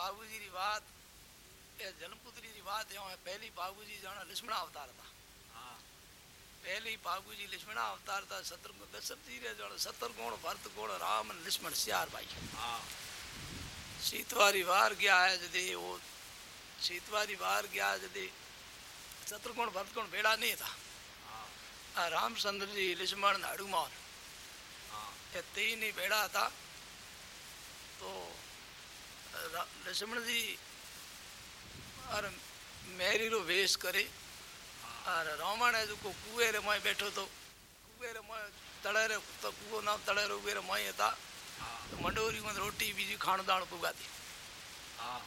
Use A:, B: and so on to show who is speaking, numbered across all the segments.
A: बाबू जी की बात ये जन्मपुत्री की बात है पहली बाबू जी जाना लक्ष्मण अवतार था
B: हाँ।
A: पहली बाबू जी लक्ष्मण अवतार था सतर दशरथ जी रे जाना सतर गुण भरत गुण राम लक्ष्मण सियार भाई।
B: हाँ।
A: सीतवारी वार गया है जदे वो सीतवारी वार गया जदे सतर गुण भरत गुण बेड़ा नहीं था।
B: हाँ।
A: रामचंद्र जी लक्ष्मण
B: हाँ
A: ये ही था तो जी और मेरी रो वेश करे और रावण है जो कुएँ रे माय बैठो तो कुएँ रे माय तड़े रे तो कुओ नाम तड़े रे उगे रे माय था
B: हाँ
A: तो मंडोरी में रोटी बीजी खाण दाण पुगा दी
B: हाँ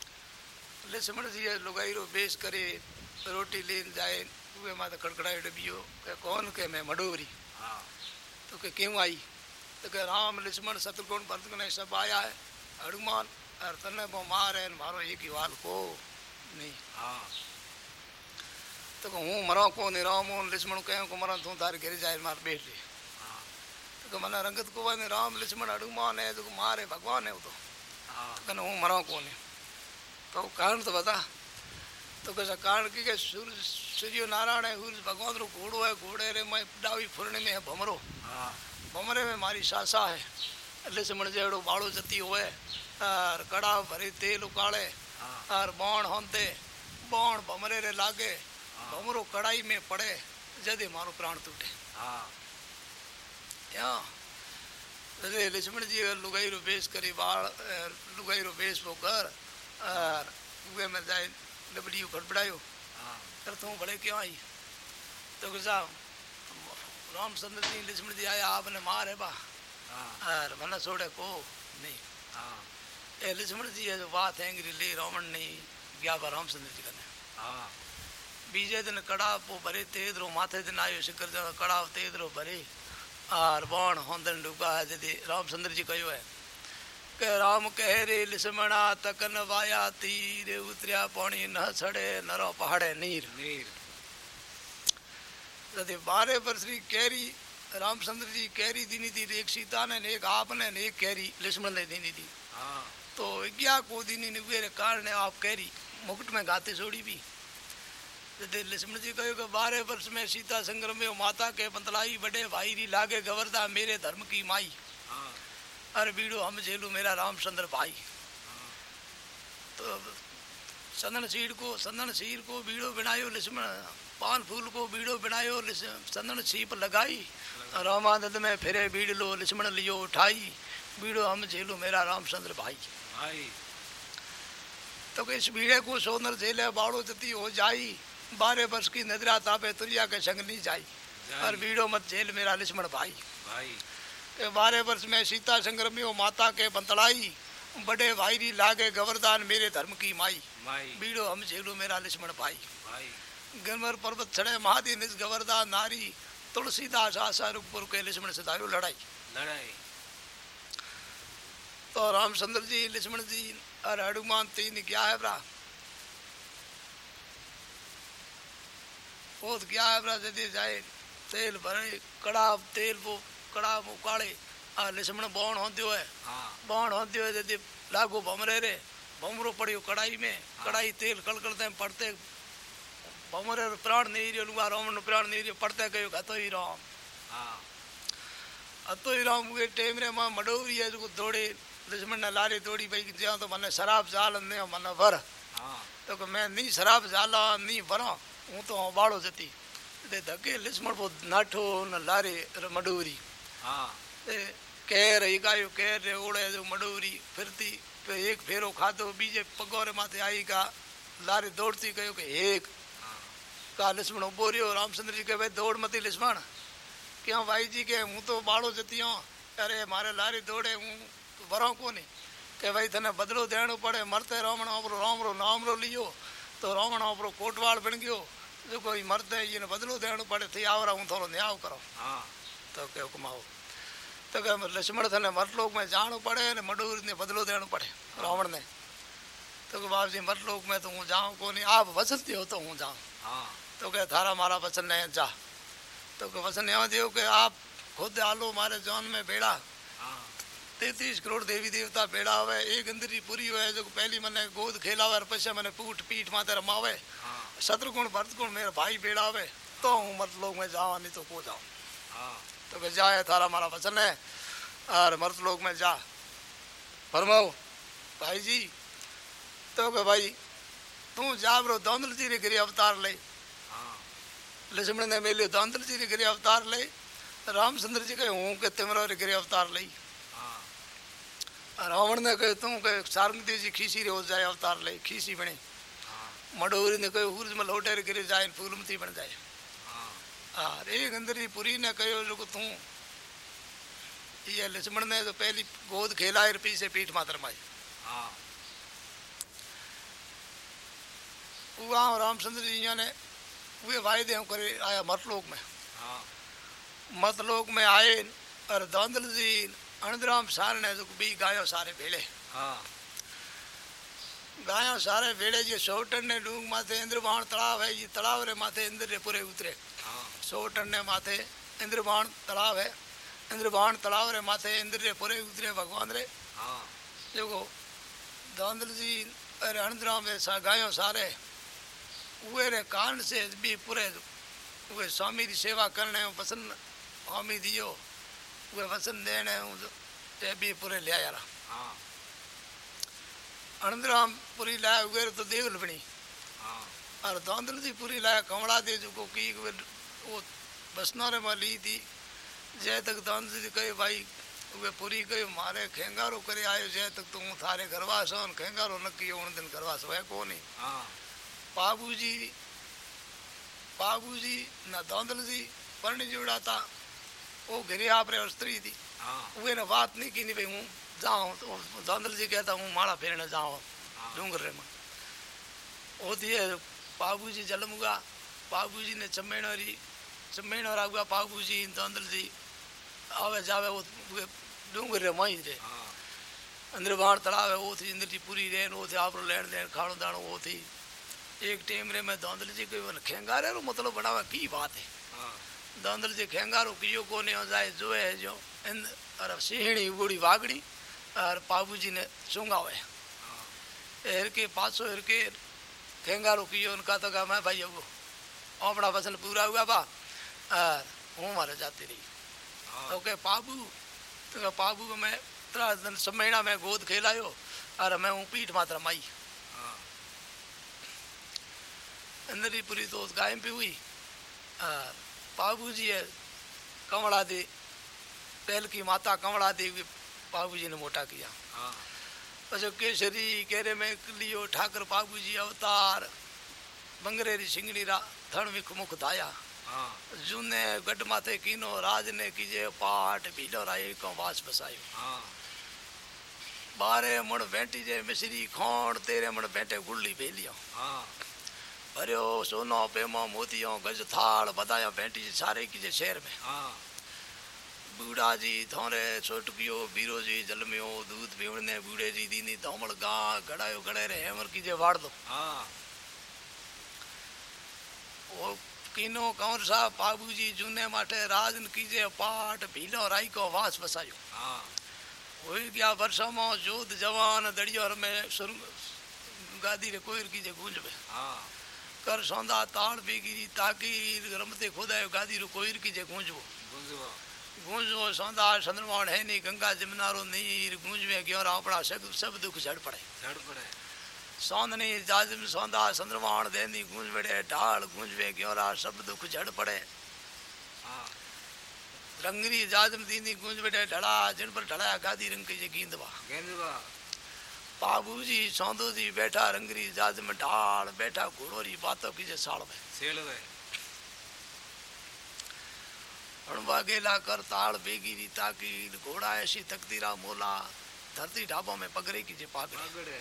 A: लक्ष्मण जी ये लुगाई रो वेश करे रोटी लेन जाए कुएँ में तो खड़खड़ाए डबियो के कौन के मैं मंडोरी
B: हाँ
A: तो के क्यों आई तो के राम लक्ष्मण शत्रुघ्न भरतगुण सब आया है हनुमान और तने वो मार है मारो एक ही वाल को। नहीं।
B: हाँ।
A: तो हूँ मरा को नहीं राम हूँ लक्ष्मण कह को मरा तू तार गिर जाए मार बैठ ले
B: हाँ।
A: तो मना रंगत को वाने राम लक्ष्मण हनुमान है तो मार है भगवान है वो तो।
B: हाँ।
A: कहने हूँ मरा को नहीं। तो कारण तो बता। तो कैसा कारण की के सूर्य सूर्य नारायण है सूर्य भगवान रो घोड़ो है घोड़े रे मैं डावी फुरने में है भमरो।
B: हाँ
A: है और कड़ा भरी तेल उकाड़े
B: हाँ।
A: और बाण होंते बाण बमरे रे लागे बमरो कड़ाई में पड़े जदे मारो प्राण टूटे
B: हाँ।
A: या लक्ष्मण जी लुगाई रो बेस करी बाल लुगाई रो बेस वो कर और कुएँ में जाए लबड़ियो खड़बड़ायो।
B: हाँ।
A: कर तू बड़े क्यों आई? तो गुजा रामचंद्र जी लक्ष्मण जी आया आपने मार है बा।
B: हाँ।
A: और मना छोड़े को नहीं।
B: हाँ।
A: लक्ष्मण जी ये जो बात है अंग्री ले रावण नहीं गया बा रामचंद्र जी
B: हाँ।
A: बीजे दिन कड़ा पो भरे तेज रो माथे दिन आयो शिखर जन कड़ा तेज रो भरे। और बाण होंदन डुका है जदि रामचंद्र जी कहो है। के राम कह रे लक्ष्मणा तकन वाया तीर उतरिया पानी न छड़े नरो पहाड़े नीर।
B: नीर।
A: जदि बारह वर्ष की कैरी रामचंद्र जी कैरी दीनी थी एक सीता ने एक आपने ने एक कैरी लक्ष्मण ने दीनी थी
B: हाँ।
A: तो क्या को दीनी वेरे कारण है आप कैरी मुकुट में गाते छोड़ी भी। लक्ष्मण जी कहो कि बारह वर्ष में सीता संग्रम में माता के बतलाई बड़े भाई री लागे गवर्दा मेरे धर्म की माई।
B: हाँ।
A: अरे बीड़ो हम झेलू मेरा रामचंद्र भाई। तो संदन सीर को संदन सीर को बीड़ो बनायो लक्ष्मण पान फूल को बीड़ो बनायो संदन सीप लगाई। रामानंद में फिरे बीड़ लो लक्ष्मण लियो उठाई। बीड़ो हम झेलू मेरा रामचंद्र भाई।
B: भाई।
A: तो कि इस बीड़े को सोनर झेले बाड़ो जती हो जाई बारह वर्ष की नजरा तापे तुरिया के संग नहीं जाई। और बीड़ो मत झेल मेरा लक्ष्मण भाई।
B: भाई।
A: के बारह वर्ष में सीता संग्रमी हो माता के बंतड़ाई बड़े भाई री लागे गवर्दान मेरे धर्म की माई।
B: भाई
A: बीड़ो हम झेलू मेरा लक्ष्मण भाई।
B: भाई।
A: गनवर पर्वत छड़े महादी निज गवर्दा नारी तुलसीदास आशा रुकपुर के लक्ष्मण से दारू लड़ाई।
B: लड़ाई।
A: तो रामचंद्र जी लक्ष्मण जी और हनुमान तीन क्या है ब्रा वो क्या है ब्रा जदि जाए तेल भरे कड़ा तेल वो कड़ा उकाड़े आ लक्ष्मण बौण होंदियो है
B: हाँ।
A: बौण होंदियो है जदि लागू भमरे रे। भमरो पड़ियो कड़ाई में। कड़ाई तेल कड़कड़ते पड़ते। भमरे प्राण नहीं रियो लुगा रावण प्राण नहीं रियो पड़ते कहो हतो ही राम।
B: हाँ।
A: हतो ही राम उहे टेम रे माँ मडोरी है जो दौड़े। लक्ष्मण ने लारे दौड़ी भाई ज़्यादा तो मने शराब जाल ने मने वर।
B: हाँ।
A: तो कि मैं नी शराब जाला नी वरा हूँ तो बाड़ो जती। ते धके लक्ष्मण को नाठो न लारे मडोरी।
B: हाँ।
A: ते केर हिकायो केर रे ओड़े जो मडोरी फिरती पे एक फेरो खाधो बीजे पगोरे माथे आई का लारे दौड़ती कयो कि एक।
B: हाँ।
A: का लक्ष्मण उभो रहियो रामचंद्र जी के भाई दौड़ मती लक्ष्मण क्यों भाई जी के हूँ तो बाड़ो जती हूँ। अरे मारे लारी दौड़े हूँ वरो को नहीं के भाई तने बदलो देनो पड़े मरते रावण ओपरो राम रो नाम रो लियो तो रावण ओपरो कोटवाल बन गयो जो कोई मरते ये बदलो देनो पड़े थी आवरा हूँ थोड़ो न्याय करो
B: हाँ
A: तो के हुक्माओ तो के लक्ष्मण थने मरलोक में जानो पड़े ने मडूर ने बदलो देनो पड़े रावण ने तो के बाप जी मरलोक में तो हूँ जाऊँ को नहीं आप वचनती हो तो हूँ जाऊँ
B: हाँ
A: तो कहे थारा मारा वचन नहीं जा तो के वचन तैतीस करोड़ देवी देवता बेड़ा हुए एक इंद्री पूरी हुए जो पहली मैंने गोद खेलावे और पछे मैंने पूठ पीठ माते रमावे।
B: हाँ।
A: शत्रुगुण भरतगुण मेरा भाई बेड़ा हुए तो हूँ मत लोग में जावा नहीं तो को जाऊँ।
B: हाँ।
A: तो वे जाए थारा हमारा वचन है और मर्द लोग में जा। फरमाओ भाई जी तो के भाई तू जा बरो दौंदल जी रे गिरी अवतार ले।
B: हाँ।
A: लक्ष्मण ने मेलियो दौंदल जी रे गिरी अवतार ले रामचंद्र जी कहे हूँ के तिमरो रे गिरी अवतार ले?
B: हाँ
A: रावण ने कहे तू के सारंगदेव जी खीसी रे हो जाए अवतार ले खीसी बने।
B: हाँ।
A: मडोरी ने कहे हुर्ज में लौटे रे गिरी जाए फूलमती बन जाए।
B: हाँ।
A: और एक अंदर पुरी ने कहो जो तू ये लक्ष्मण ने तो पहली गोद खेला और पीछे पीठ मात्र माई
B: हाँ।
A: वहाँ रामचंद्र जी ने वे वायदे करे आया मतलोक में।
B: हाँ।
A: मतलोक में आए और दौंदल जी अणदराम सार ने जो भी गायो सारे भेड़े
B: हाँ।
A: गायो सारे भेड़े जी सोटन ने डूंग माथे इंद्रबाण तालाब है ये तालाब रे माथे इंद्र रे पूरे उतरे।
B: हाँ।
A: सोटन ने माथे इंद्रबाण तालाब है तालाब रे माथे इंद्र रे पूरे उतरे भगवान रे।
B: हाँ।
A: जेको दौंदल जी और अणदराम रे सा गायो सारे उहे रे कारण से भी पूरे उहे स्वामी की सेवा करने पसंद स्वामी दियो। उहे वचन देने हूँ ते भी पूरे लिया यार
B: हाँ।
A: अणदराम पूरी लाया उहे तो देवल बनी
B: हाँ।
A: और दौंदल जी पूरी लाया कमला दे जो को की वो बसनारे में ली थी जय तक दौंदल जी कहे भाई उहे पूरी कहे मारे खेंगारो करे आयो जय तक तू थारे घरवास हो खेंगारो न कियो उन दिन घरवास है कोनी।
B: हाँ।
A: बाबूजी बाबूजी न दौंदल जी पढ़ने जोड़ा था। वो घरे आप रे और स्त्री थी उहे ने बात नहीं की नहीं भाई हूँ जाऊँ तो दौंदल जी कहता हूँ माड़ा फेरने जाऊँ
B: हाँ।
A: डूंगर रे में। होती है बाबूजी जलमुगा बाबूजी ने चमेण री चमेण रागुआ बाबूजी दौंदल जी आवे जावे वो डूंगर रे माई रे।
B: हाँ।
A: अंदर बाहर तलाव है वो थी इंद्र जी पूरी रहन वो थी आप लेन देन खाणो दाणो वो थी। एक टेम रे में दौंदल जी कोई वन खेंगारे मतलब बनावा की बात है?
B: हाँ
A: दौंदल जी खेंगारो कियो कोने हो जाए जो है जो इन और सिहणी बूढ़ी वागड़ी और बाबू ने सुंगावे।
B: हाँ
A: एर के पासो एर के खेंगारो कियो उनका तो कहा मैं भाई वो अपना फ़सल पूरा हुआ बा और हूँ मारे जाती रही।
B: हाँ।
A: तो के पाबू तो के पाबू को मैं त्रा दिन महीना में गोद खेलायो और मैं हूँ पीठ मात्र माई।
B: हाँ।
A: अंदर ही पूरी तो गायम भी हुई और बाबू जी है कंवड़ा दे पहल की माता कंवड़ा दे बाबू जी ने मोटा किया।
B: हाँ।
A: अच्छा केसरी केरे में लियो ठाकर बाबू जी अवतार बंगरे री सिंगड़ी रा धन विख मुख धाया।
B: हाँ।
A: जूने गड माथे कीनो राज ने कीजे पाठ भीलो राय को वास बसायो।
B: हाँ।
A: बारे मुड़ बेटी जे मिश्री खोण तेरे मुड़ बेटे गुड़ली भेलिया।
B: हाँ
A: भरियो सोनो पेमो मोतियो गज थाल बधायो बेटी सारे की जे शहर में।
B: हाँ।
A: बूढ़ा जी थोरे छोटकियो बीरो जी जलमियो दूध पीवने बूढ़े जी दीनी धोमड़ गा गड़ायो गड़े रे हेमर की जे वाड़ दो।
B: हाँ।
A: वो किनो कंवर साहब बाबू जी जूने माटे राजन कीजे पाठ भीलो राई को वास बसायो।
B: हाँ।
A: होई गया वर्षों में जोध जवान दड़ियोर में सुर गादी रे कोयर कीजे गूंजबे
B: हाँ।
A: कर सौंदा ताड़ बेगिरी ताकीर रमते खुदायो गादी रो कोयर कीजे गूंजबो
B: गुंजवा।
A: गूंजो सौंदा चंद्रमाण है नी गंगा जमुनारो नीर गूंजवे क्यों अपना सब सब दुख झड़ पड़े।
B: झड़ पड़े।
A: सौंदनी जाजिम सौंदा चंद्रमाण देनी गूंजवेड़े ढाल गूंजवे क्यों सब दुख झड़ पड़े।
B: हाँ।
A: रंगरी जाजम दीनी गूंजवेड़े ढड़ा जिन पर ढड़ाया गादी रंग की जे गींदवा।
B: गेंदवा।
A: बाबू जी सौंदो जी बैठा रंगरी जाजम ढाल बैठा घोड़ोरी बातों की जे साल में।
B: सेलवे
A: अणवा गेला कर ताल बेगिरी ताकीर घोड़ा ऐसी तकदीरा मोला धरती ढाबों में पगरे की जे पागड़े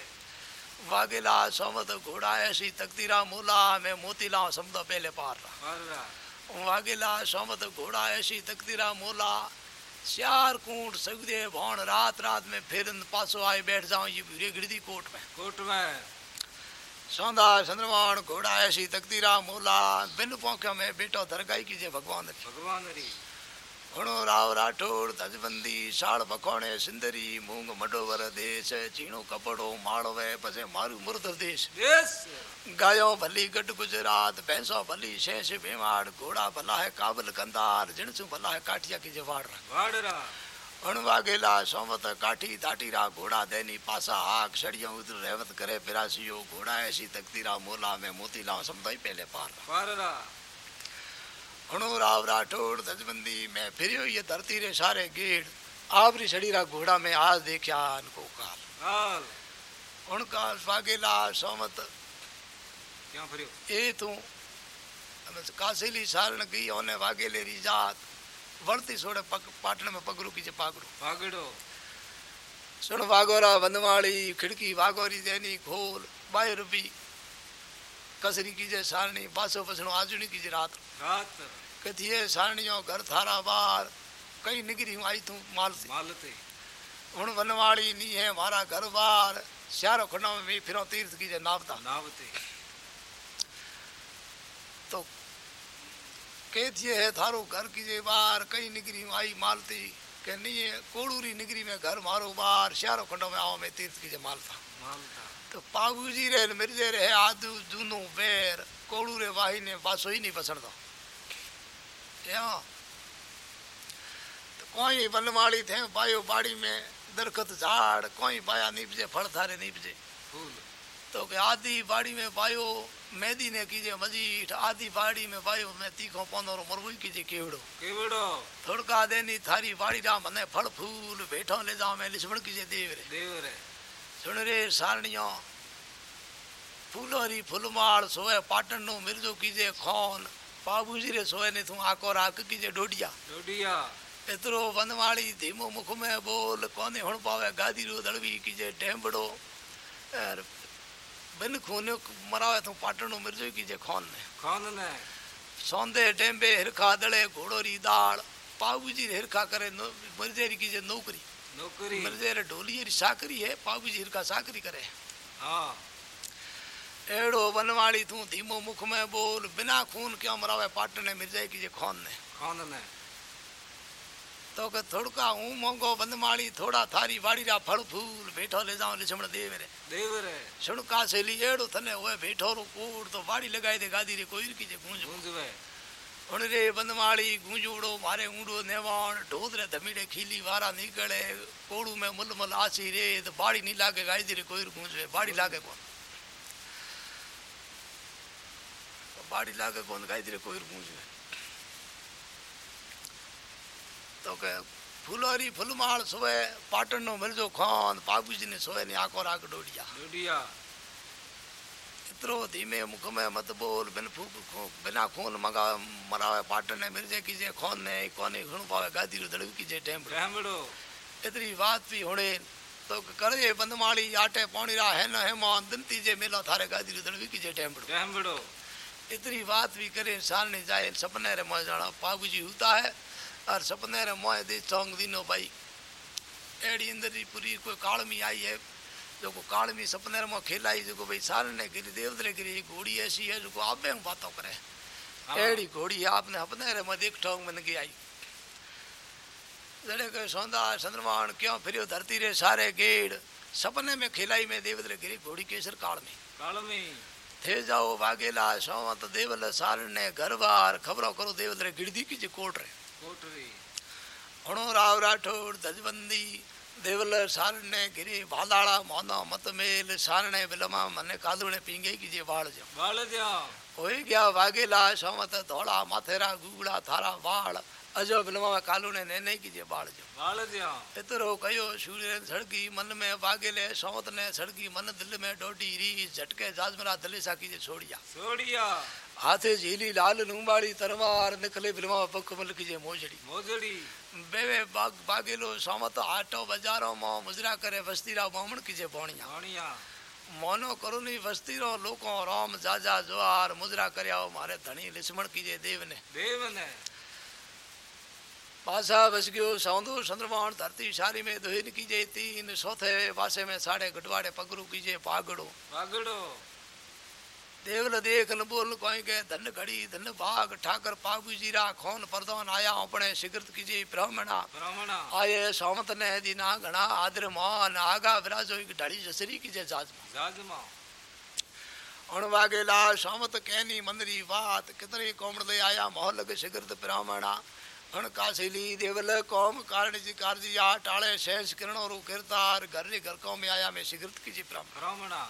A: वागेला सोमत घोड़ा ऐसी तकदीरा मोला में मोतीला समझो पहले पार रहा वागेला सोमत घोड़ा ऐसी तकदीरा मोला श्यार कूट सगदे भौन रात रात में फिर पासो आए बैठ जाओ ये भूरे गिरदी कोट में।
B: कोट में।
A: सौंदा चंद्रमान घोड़ा ऐसी तकदीरा मोला बिन पौख्या में बेटो दरगाई कीजिए भगवान
B: भगवान री।
A: हणो राव राठौर धजबंदी साड़ बकोणे सिंदरी मूंग मडोवर देश चीणो कपड़ो माड़वे पसे मारू मुर्दर देश।
B: yes.
A: गायो भली गढ़ गुजरात पैसो भली शेष बेवाड घोड़ा भला है काबल कंदार जिणसू भला है काठिया की जवाड
B: रा
A: जवाड़ा हण वागेला सोमत काठी दाटी रा घोड़ा देनी पासा आग सड़िया उधर रहवत करे पिरासियो घोड़ा ऐसी तकदीरा मोला में मोती ला समदाई पहले पार।
B: पाररा
A: हणू राव राठौड़ धजबंदी में फिर ये धरती रे सारे गेड़। आवरी सड़ीरा घोड़ा में आज देखा अनको काल।
B: काल।
A: उनका स्वागेला सोमत।
B: क्या
A: फिर ए तू कासेली सारण गई ओने वागेले री जात। वर्ती सोड़े पक पाटण में पगरू की पागड़ो।
B: पागड़ो।
A: सुन वागोरा वंदवाड़ी खिड़की वागोरी देनी खोल बाय रूपी कसरी की जे सारणी बासो पसणो आजणी की जे रात।
B: रात।
A: कथिए सारणियों घर थारा बार कई निगरी हूं आई तू माल से
B: માલતે
A: हुन वनवाड़ी नी है मारा घर बार श्यारो खंडा में भी फिरो तीर्थ की जे नावता
B: નાવતે
A: तो के थिए है थारो घर की जे बार कई निगरी हूं आई मालती के नहीं है कोड़ूरी निगरी में घर मारो बार श्यारो खंडो में आओ में तीर्थ की जे मालता
B: માલતા
A: तो पागुजी रे न मिर्जे रे आदू जूनो बेर कोड़ू रे वाही ने बासो ही नहीं पसंद बैठे तो कोई बनवाड़ी थे बायो बाड़ी में दरखत झाड़ कोई बाया नीपजे फल थारे नीपजे।
B: फूल।
A: तो के आधी बाड़ी में बायो मेदी ने कीजे मजीठ आधी बाड़ी में बायो मैं तीखो पौधो रो मरवई कीजे केवड़ो।
B: केवड़ो।
A: थोड़का देनी थारी बाड़ी रा मने फल फूल बैठो ले जाओ मैं लिसमण कीजे
B: देवरे। देवरे।
A: सुन रे सारणियों फूलोरी फुलमाल सोए पाटन नो मिर्जो कीजे खोन बाबूजी रे सोए ने तू आको राख की जे डोडिया
B: डोडिया
A: एतरो वनवाड़ी धीमो मुख में बोल कोने हुण पावे गादी रो दड़वी की जे टेंबड़ो अर बिन खूने मरावे तू पाटणो मिर्जो की जे खोन ने
B: खोन ने
A: सौंदे डेंबे हिरखा दड़े घोड़ोरी दाल बाबूजी रे हिरखा करे मरजेरी की
B: जे
A: नौकरी नौकरी मरजेरे ढोलियरी साकरी है बाबूजी हिरखा साकरी करे
B: हां
A: एड़ो बनवाड़ी तू धीमो मुख में बोल बिना खून के अमरावे पाटने मिर्जे की जे खोन ने।
B: खोन ने।
A: तो के थोड़का हूँ मोंगो बंदमाड़ी थोड़ा थारी बाड़ी रा फल फूल बैठो ले जाऊँ लिछमण दे मेरे
B: दे मेरे
A: सुनका से ली एड़ो थने होए बैठो रो कूड़ तो बाड़ी लगाई दे गादी रे कोई की जे गूंज।
B: वे
A: उन रे बंदमाड़ी गूंजूड़ो मारे ऊंडो नेवाण ढोद रे धमीड़े खीली वारा निकले कोड़ू में मुलमल आसी रे तो बाड़ी नी लागे गाई रे कोई गूंज वे बाड़ी लागे कौन ಬಾಡಿಲಾಗೆ ಒಂದು ಗಾಯ್ದಿರಿ ಕೋಯಿರು ಪೂಜೆ तो फुलोरी फुलमाल सुबह पाटन नो मिलजो खोन पाबूजी ने सोए ने आको राग डोडिया
B: डोडिया
A: इतरो धीमे मुख में मत बोल बिन फूक खो बिना खून मगा मरावे पाटन ने मिलजे कीजे खोन ने कोने घणो पावे गादी रो दड़व कीजे टेम
B: टेमड़ो
A: इतरी बात भी होणे तो करे बंदमाली आटे पाणी रा है न है मान दंती जे मेला थारे गादी रो दड़व कीजे टेमड़ो
B: टेमड़ो
A: इतनी बात भी करे इंसान नहीं जाए सपने रे मोह जाना पागू जी होता है और सपने रे मोह दे चौंग दिनो भाई। एड़ी इंद्र जी पूरी कोई काल में आई है जो को काल में सपने रे मोह खेलाई जो को भाई साल ने गिरी देवत ने गिरी घोड़ी ऐसी है जो को आप में बातों करे। हाँ। एड़ी घोड़ी आपने अपने रे मोह देख ठोंग मन की आई। जड़े के सौंदा चंद्रमान क्यों फिर धरती रे सारे गेड़ सपने में खेलाई में देवत गिरी घोड़ी केसर काल में काल में થેજાઓ વાગેલા સોમત દેવલ સારને ઘરવાર ખબરો કરો દેવલ રે ગીડધી કી જે
B: કોટ
A: રે. ઘણો રાવ રાઠોડ ધજબંદી દેવલ સારને ગિરી વાદાળા મોનો મતમેલ સારણે બિલમા મને કાદુણે પીંગે કી જે વાળ જો વાળ
B: જો
A: કોઈ ગયા વાગેલા સોમત ધોળા માથેરા ગુગળા થારા વાળ अजो बिलवा कालू ने नहीं कीजिए बाल जो। बाल जो। इतरो कयो सूर्य ने सड़की मन में वागेले सौत ने सड़की मन दिल में डोटी री झटके जाजमरा दिल सा कीजिए छोड़िया।
B: छोड़िया।
A: हाथे झीली लाल लूंबाड़ी तरवार निकले बिलवा पक मल कीजिए मोजड़ी।
B: मोजड़ी।
A: बेवे बाग बागेलो सौत आटो बाजारो मो मुजरा करे बस्तीरा बामण कीजिए बोणिया।
B: बोणिया।
A: मोनो करुणी बस्ती रो लोको राम जाजा जोहार मुजरा करया मारे धनी लिस्मण कीजिए देव ने
B: देव ने
A: पासा बस गयो सौंदू संद्रमाण धरती सारी में धोइन कीजे तीन सोथे पासे में साढ़े गटवाड़े पगरू कीजे पागड़ो।
B: पागड़ो।
A: देवल ल देख बोल कोई के धन घड़ी धन भाग ठाकर पागू जीरा खोन प्रदान आया अपने सिगरत कीजे ब्राह्मणा।
B: ब्राह्मणा।
A: आए सौमत ने दीना घना आदर मान आगा विराजो एक ढड़ी जसरी कीजे जाजमा।
B: जाजमा।
A: अणवागे ला सौमत कहनी मंदरी बात कितरी कोमड़ ले आया मोहल के सिगरत ब्राह्मणा। अण कासिली देवल कौम कारण जी कारजिया टाळे शेष किरणो रू किरतार घर रे घर कौम आया में शिगृत कीजे ब्राह्मण
B: ब्राह्मणा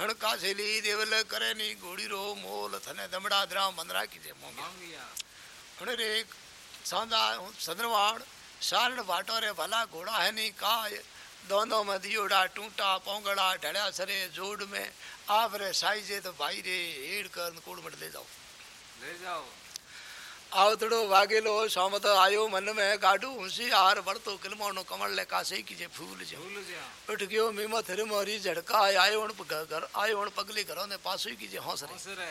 A: हण कासिली देवल करे नी घोड़ी रो मोल थने दमड़ा द्राम मंदरा कीजे मोंगे
B: मांगिया
A: हण रे सांदा सदनवाड़ सारण वाटो रे भला घोड़ा है नी काय दोनों में दियोड़ा टूटा पोंगड़ा ढड़िया सरे जोड़ में आप रे साई जे तो भाई रे हेड़ कर कोड़ मट ले जाओ
B: ले जाओ
A: आवतड़ो वागेलो सोमत आयो मन में गाडू होशियार बढ़तो किलमोनो कमल ले कासे कीजे फूल जो
B: भूल जा
A: उठ गयो मीमा थिर मोरी झड़का आयो उन प- घर आयो उन पगली घरों ने पासो कीजे हौसले
B: हौसरे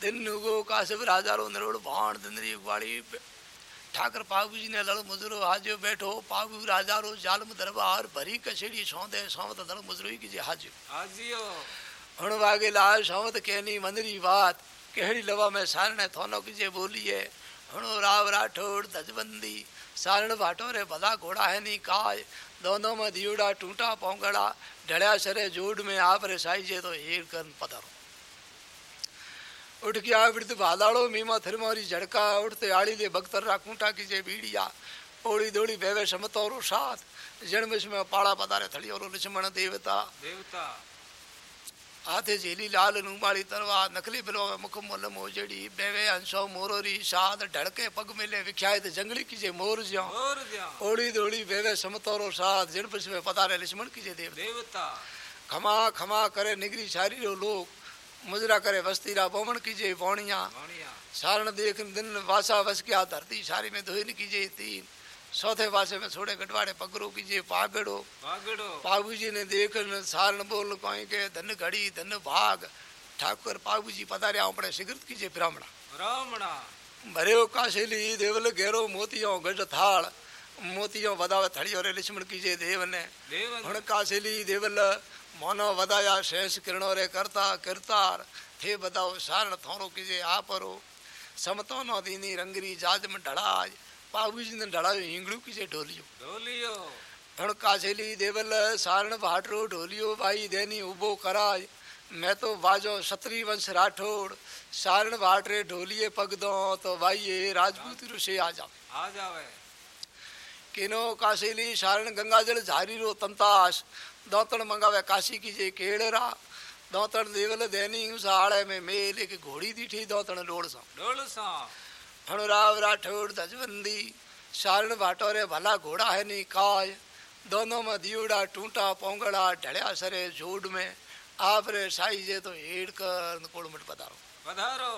A: दिन नुगो काशिप राजारो नरोड़ भाण दिनरी वाली ठाकर पागू जी ने लड़ मुजरो हाजियो बैठो पागू राजारो जालम दरबार भरी कछेड़ी सौंदे सौंत दल मुजरोई कीजे हाजियो।
B: आजियो
A: हण वागे लाल सौंत कहनी मंदरी बात कहड़ी लवा में सारने थोनो कीजे बोलिए हणो राव राठौड़ दजबंदी सारण भाटो रे भला घोड़ा है नी काय। दोनों में दियोड़ा टूटा पोंगड़ा ढड़िया सरे जोड़ में आप रे साई जे तो एक कर पधारो। उठ गया वृद्ध भादाड़ो मीमा थिरमारी झड़का, उठते आड़ी ले भक्तर रा कूंटा जे बीड़िया। ओड़ी दौड़ी बेवे समतोरो साथ जन्म में पाड़ा पधारे थड़ी और लक्ष्मण देवता।
B: देवता।
A: हाथे झेली लाल नुमाड़ी तरवा नकली बिलो मुख मुल मोजड़ी बेवे अंशो मोरोरी साध ढड़के पग मिले विख्यात जंगली की जे मोर ज्यो। ओड़ी दौड़ी बेवे समतोरो साथ जन्म में पधारे लक्ष्मण की जे देव
B: देवता।
A: खमा खमा करे निगरी सारी रो लोग मुजरा करे वस्तीरा बोमण की जे पौणिया
B: वाणिया
A: सारण देख दिन वासा वस धरती सारी में धोइन कीजे तीन। चौथे पासे में छोड़े गटवाड़े पगरो कीजे पागड़ो
B: पागड़ो
A: पागू जी ने देख न सारण बोल कोई के धन घड़ी धन भाग ठाकुर पागू जी पधारे अपने सिगरत कीजे ब्राह्मणा
B: ब्राह्मणा
A: भरे काशेली देवल घेरो मोतियों गज थाल मोतियों वदावे थड़ियो रे लक्ष्मण कीजे देव ने हण काशेली देवल मोनो वदाया शेष किरणो रे करता किरतार थे बदाओ सारण थोरो कीजे आपरो समतो नो दीनी रंगरी जाज में ढड़ाज ने ढड़ायो हिंगड़ू ढोलियो।
B: ढोलियो?
A: हण काशेली देवल सारण भाटरो ढोलियो भाई देनी उबो कराज मैं तो बाजो क्षत्रिय वंश राठौड़ सारण भाटरे ढोलिए पग दो तो भाई ये राजपूत ऋषि आ जाओ
B: आ जावे।
A: किनो काशीली सारण गंगाजल झारी रो तंताश दौतण मंगावे काशी की जे केड़रा दौतण देवल देनी उस आड़े में मेल एक घोड़ी दीठी दौतण लोड़ सा
B: डोल सा
A: हणुराव राठौड़ धजबंदी सारण भाटो रे भला घोड़ा है नी काय दोनों में दियोड़ा टूटा पोंगड़ा ढड़िया सरे जोड़ में। आप रे साई जे तो हेड़ कर कोड़ मट पधारो।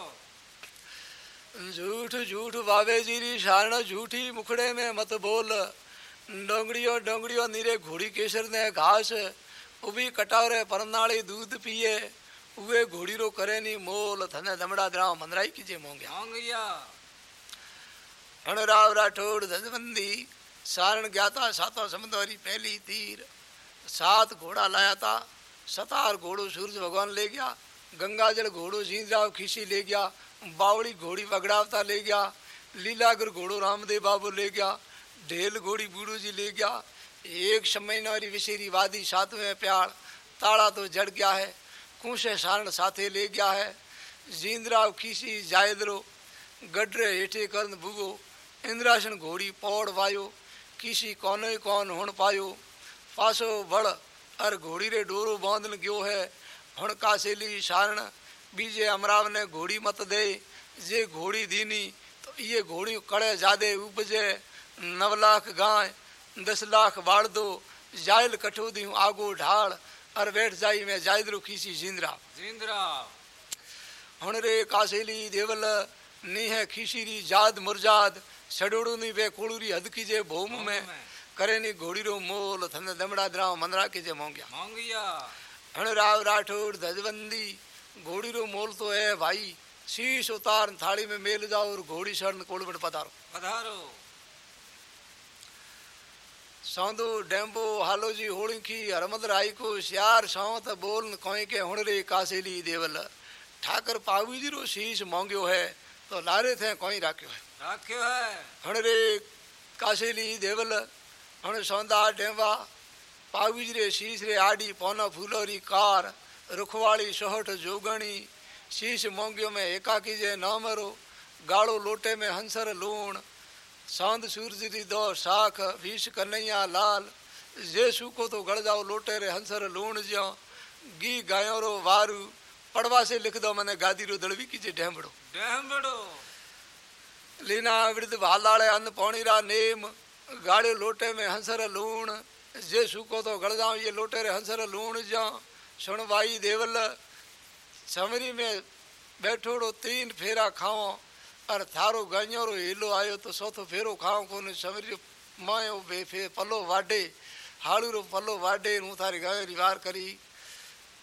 A: झूठ झूठ बाबे जीरी सारण झूठी मुखड़े में मत बोल। डोंगड़ियो डोंगड़ियो नीरे घोड़ी केसर ने घास। उबी कटारे परनाली दूध पिए। उवे घोड़ी रो करे नी मोल। थने दमड़ा द्राव मंदराई कीजे मोंग्या।
B: मांगिया।
A: हणराव राठौड़ धजबंदी सारण ज्ञाता सातो समंदरी, पहली तीर। सात घोड़ा लाया था, सतार घोड़ो सूरज भगवान ले गया गंगा जल घोड़ो जींदराव खीसी ले गया, बावड़ी घोड़ी बगड़ावता ले गया, लीलागर घोड़ो रामदेव बाबू ले गया, ढेल घोड़ी बूढ़ो जी ले गया। एक समय नारी विशेरी वादी, सातवें प्यार ताड़ा तो जड़ गया है कुंसे सारण साथे ले गया है। जींदराव खीसी, जायदरो, गडरे हेठे कर्ण भुगो इंद्रासन घोड़ी पौड़ वायो किसी कोने कौन हुण पायो। पासो बड़ अर घोड़ी रे डोरो बांधन गयो है। हुण कासेली सारण बीजे अमराव ने घोड़ी मत दे जे घोड़ी दीनी तो ये घोड़ी कड़े जादे उपजे। नव लाख गाय दस लाख बाड़ दो जायल कठो दी आगो ढाल अर बैठ जाई में जायदरो खीसी जिंदरा।
B: जिंद्रा।
A: हुण रे कासेली देवल नी है खीसीरी जाद मुरजाद। छड़ोड़ो नी वे कोळुरी अदकीजे भूम में करे ಸಡೂಡುನಿವೆ ಕೂಳುರಿ ಅದಕಿಜೆ ಭೌಮುಮೆ ಕರೆನಿ ಘೋಡಿರೋ ಮೋಲ ತಂದ ದಮಡಾದ್ರಾವ ಮಂದ್ರಾಕಿಜೆ
B: ಮೋಂಗ್ಯ
A: हण राव राठौर धजवंदी घोड़ी रो मोल तो है भाई शीश उतार थाली में मेल जाओ और घोड़ी शरण कोलबट पधारो
B: पधारो
A: सौंदो डेंबो हालो जी होड़ी की हरमद राई को श्यार सौंत बोल कोई के हुण रे कासेली देवल ठाकर पावी जी रो शीश मांग्यो है तो लारे थे
B: कोई राख्यो
A: है हाँ, राख्यो देवल हण सौंदा डेंबा पावीज रे शीश रे आडी पौना फूलोरी कार रुखवाड़ी सोहठ जोगणी शीश मोंगियो में एकाकी जे नामरो गाड़ो लोटे में हंसर लूण सौंद सूरज दी दो साख भीष कन्हैया लाल जे सूको तो गड़ जाओ लोटे रे हंसर लूण ज्यो गी गायों रो वारू पड़वा से लिख दो मने गादी रो दड़वी की जे डहमड़ो
B: डहमड़ो
A: लीना वृद्ध भालाड़े अन्न पौणी रा नेम, गाड़े लोटे में हंसर लूण, जे सूको तो गड़ ये लोटे रे हंसर लूण ज्यो सुन भाई देवल, समरी में बैठोड़ो तीन फेरा खाओ और थारो गाइयो रो हीलो आयो तो सोथो फेरो खाओ कोने, समरी मायो बे फे पलो वाडे हाड़ू रो पलो वाडे हूँ थारी गाय री वार करी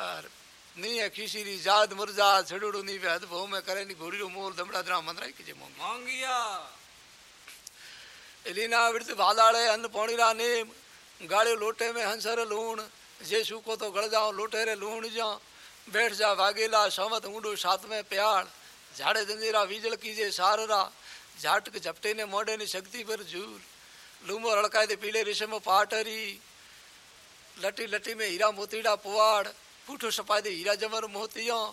A: और नहीं है किसी री जात मुरजा छड़ोड़ो नहीं पे हद भो में करे नहीं घोड़ी रो मोल दमड़ा दरा मंदरा किजे मोंग
B: मांगिया
A: एलीना विरत भालाड़े अन्न पौणी रा नेम गाड़े लोटे में हंसर लूण जे सूको तो गड़ जाओ लोटे रे लूण जा बैठ जा वागेला सवत ऊंडो साथ में प्याड़ झाड़े जंजीरा विजल कीजे साररा झाटक झपटे ने मोड़े ने शक्ति पर झूल लूमो हड़काए दे पीले रेशम पाटरी लटी लटी में हीरा मोतीड़ा पुआड़ પૂઠો સપાદે હીરા જમર મોતિયો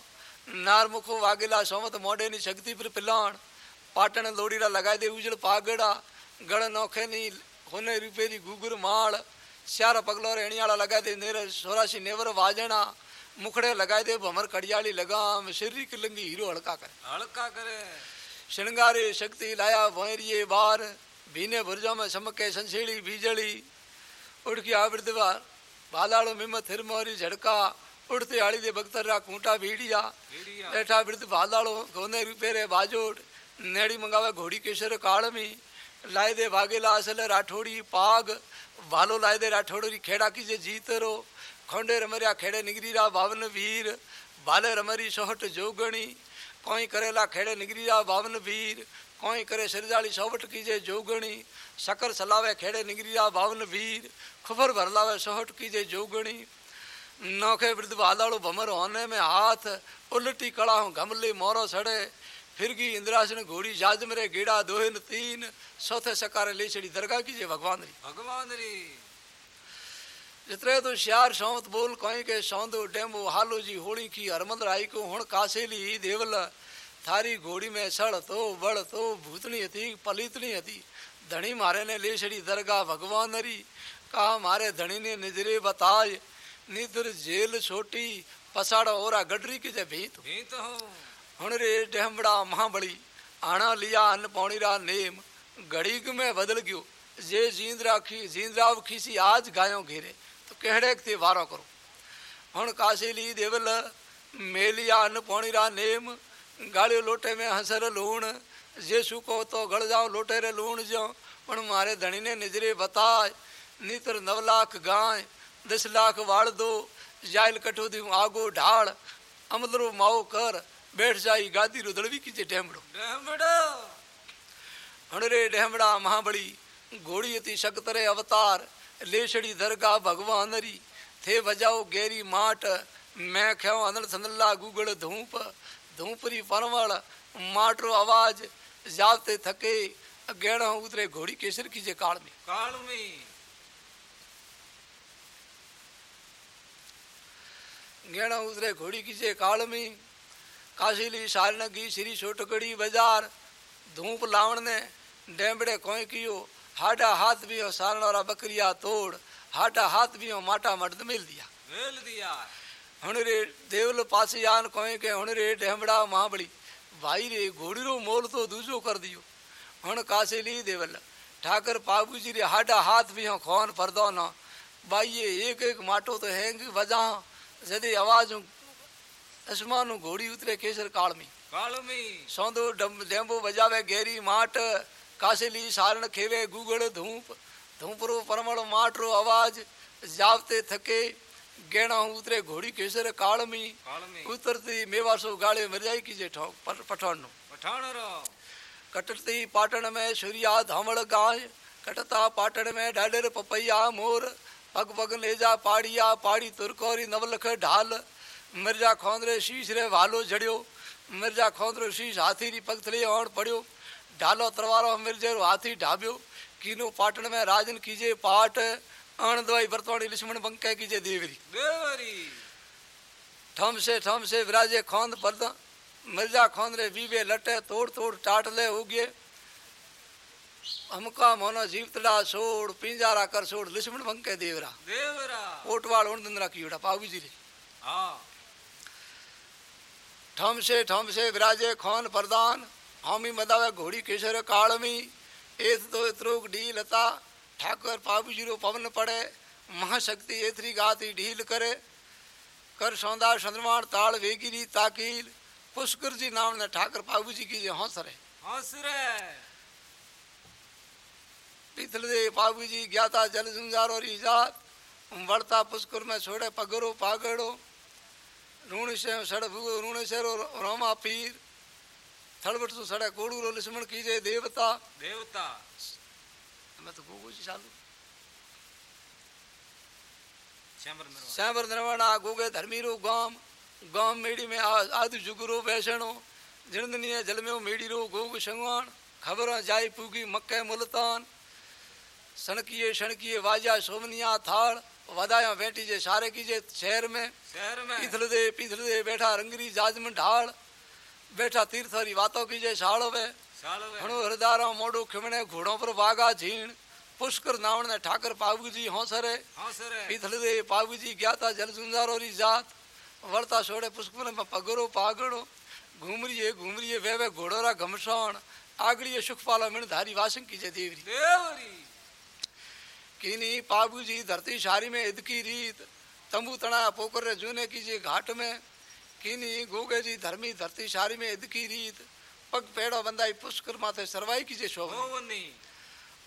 A: નારમુખો વાગેલા સોમત મોઢેની શક્તિ પર પિલાણ પાટણ લોડીરા લગાઈ દે ઉજળ પાગડા ગળ નોખેની હોને રૂપેરી ઘૂઘર માળ શ્યાર પગલો રેણીયાળા લગાઈ દે નેર સોરાશી નેવર વાજણા મુખડે લગાઈ દે ભમર કડિયાળી લગામ શરીર લંગી હીરો
B: હળકા કરે
A: હળકા કરે શણગારે શક્તિ લાયા ભોંરીએ બાર ભીને ભરજામાં સમકે સંસેળી ભીજળી ઉડકી આવડદવાર બાલાળો મિમ થિરમોરી ઝડકા ઉડતી આળી ભક્તરા ખૂંટા
B: ભીડિયા
A: બેઠા બિરદ ભાલાળો કોને રૂપેરે બાજોટ નેડી મંગાવે ઘોડી કેસર કાળમી લાય દે ભાગેલા અસલ રાઠોડી પાગ ભાલો લાય દે રાઠોડી ખેડા કીજે જીતરો ખોંડે રમર્યા ખેડે નિગરીરા ભાવન વીર ભાલે રમરી સોહટ જોગણી કોઈ કરેલા ખેડે નિગરીરા ભાવન વીર કોઈ કરે સરજાળી સોહટ કીજે જોગણી સકર સલાવે ખેડે નિગરીરા ભાવન વીર ખુફર ભરલાવે સોહટ કીજે જોગણી नौखे वृद्ध बालाड़ो भमर होने में हाथ उल्टी कड़ा हूँ घमली मोरो सड़े। फिर गी इंदिरा सिंह घोड़ी जाज मेरे गिड़ा दोहिन तीन। सोथे सकारे ले चढ़ी दरगाह कीजिए भगवान री।
B: भगवान री।
A: जितरे तो श्यार सौंत बोल कोई के सौंद डेमो हालो जी होड़ी की हरमंद राई को हुण कासेली देवल। थारी घोड़ी में सड़ तो बड़ तो भूतनी हती पलितनी हती। धनी मारे ने ले छड़ी दरगाह भगवान री। कहा मारे धनी ने निजरे बताय निधर जेल छोटी पसाड़ ओरा गडरी की जे भीत।
B: भीत हो।
A: हुन रे डहमड़ा महाबली आना लिया अन्न पौणी रा नेम। घड़ीक में बदल गयो? जे जींद राखी जींद राव खीसी आज गायों घेरे। तो कहड़े ते वारो करो? हुन काशी ली देवल मेलिया अन्न पौणी रा नेम। गाळे लोटे में हसर लूण। जे सुको तो गड़ जाओ लोटे रे लूण जो पण मारे धणी ने निजरे बताय नीतर नवलाख गाय दस लाख वाड़ दो जायल कटो दी आगो ढाल अमदरो माओ कर बैठ जाई गादी रुदड़वी की जे टेमड़ो
B: ડેમડો
A: हणरे डेमड़ा महाबली घोड़ी अति शक्तरे अवतार लेछड़ी दरगाह भगवान री थे बजाओ गेरी माट मैं ख्यो अनल संदला गुगड़ धूप धूपरी परवल माटरो आवाज जाते थके गेणो उतरे घोड़ी केसर की जे काल में
B: કાળમી
A: गेण उतरे घोड़ी कीजे काल में काशीली सारनगी श्री छोटकड़ी बाज़ार धूप लावण ने डेंबड़े कोई कियो हाडा हाथ भी हो सारण और बकरिया तोड़ हाडा हाथ भी हो माटा मर्द मिल दिया
B: मिल दिया
A: हुन रे देवल पासियान कोई के हुन रे डेंबड़ा महाबली भाई रे घोड़ी रो मोल तो दूजो कर दियो हुन काशीली देवल ठाकर बाबू जी रे हाडा हाथ भी हो खोन फरदो ना भाई ये एक एक माटो तो हैंग वजह जदी आवाज़ आसमानू घोड़ी उतरे केसर काल में
B: काल
A: में सौंदो डेम्बो बजावे गेरी माट कासेली सारण खेवे गुगड़ धूप। धूपरो परमल माटरो आवाज़ जावते थके गेणा उतरे घोड़ी केसर काल में उतरती मेवा सो गाले मर जाई की जेठो पठान नो।
B: पठान रो।
A: कटती पाटण में सूर्या धामल गाय कटता पाटण में डाडर पपैया मोर। पग पग लेजा पाड़िया पाड़ी तुरकोरी नवलख ढाल मिर्ज़ा खोंदरे शीश रे वालो जड़ियो मिर्ज़ा खोंदरो शीश हाथी री पगथली ओण पड़ियो ढालो तलवारो मिर्जे रो हाथी ढाबियो कीनो पाटण में राजन कीजे पाट अण दवाई बरतवाणी लक्ष्मण बंके कीजे देवरी
B: देवरी
A: ठम से ठम से विराजे खोंद पर्द मिर्ज़ा खोंद रे बीबे लटे तोड़ तोड़ टाटले उगे हमका मोनो जीवतड़ा सोड़ पिंजारा कर सोड़ लक्ष्मण बंके देवरा।
B: देवरा।
A: ओटवाल उण दंदरा कीड़ा पावी जी रे।
B: हाँ।
A: ठम से ठम से विराजे खोन प्रदान हामी मदावे घोड़ी केसर कालमी एत तो त्रोक ढील लता ठाकर पाबू जी रो पवन पड़े महाशक्ति एथरी गाती ढील करे। कर सौंदा चंद्रमाण ताल वेगिरी ताकील पुष्कर जी नाम ने ठाकर पाबू जी की हौसरे
B: हंसरे
A: पीतल दे पाबू जी ज्ञाता जल जुंजारो री जात। बढ़ता पुष्कर में छोड़े पगरो पागड़ो। ऋण से सड़ ऋण से रो रोमा पीर। थड़बट सु सड़े कोड़ू रो लक्ष्मण कीजे देवता।
B: देवता।
A: मैं तो गोगो जी चालू
B: श्यामर नरवा
A: श्यामर गोगे धर्मी रो गाम। गाम मेड़ी में आदि जुगरो बैसणो। जिणदनीय जल में मेड़ी रो गोग संगवान खबर जाई पूगी मक्के मुल्तान। सणकिए सणकिए वाजा सोमनिया थाल वदाया बेटी जे सारे की जे शहर में।
B: शहर में।
A: पीथल दे पीथल दे बैठा रंगरी जाजमन ढाल बैठा तीर्थरी वातों की जे साल वे घणो हरदारा मोडो खिमणे घोड़ों पर वागा झीण। पुष्कर नावण ने ठाकर पाबू जी हौसरे।
B: हंसरे।
A: पीथल दे पाबू जी ज्ञाता जल सुंजारो री जात। वर्ता सोड़े पुष्कर में पगरो पागड़ो। घूमरिए घूमरिए वे वे घोड़ोरा घमसाण आगड़िए सुखपाला मिण धारी वासं की जे देवरी।
B: देवरी।
A: किनी पाबू जी धरती सारी में ईद की रीत। तंबू तना पोकर जूने की जी घाट में। किनी गोगे जी धर्मी धरती सारी में ईद की रीत। पग पेड़ो बंदाई पुष्कर माथे सरवाई की जे शोभा।
B: भुवनी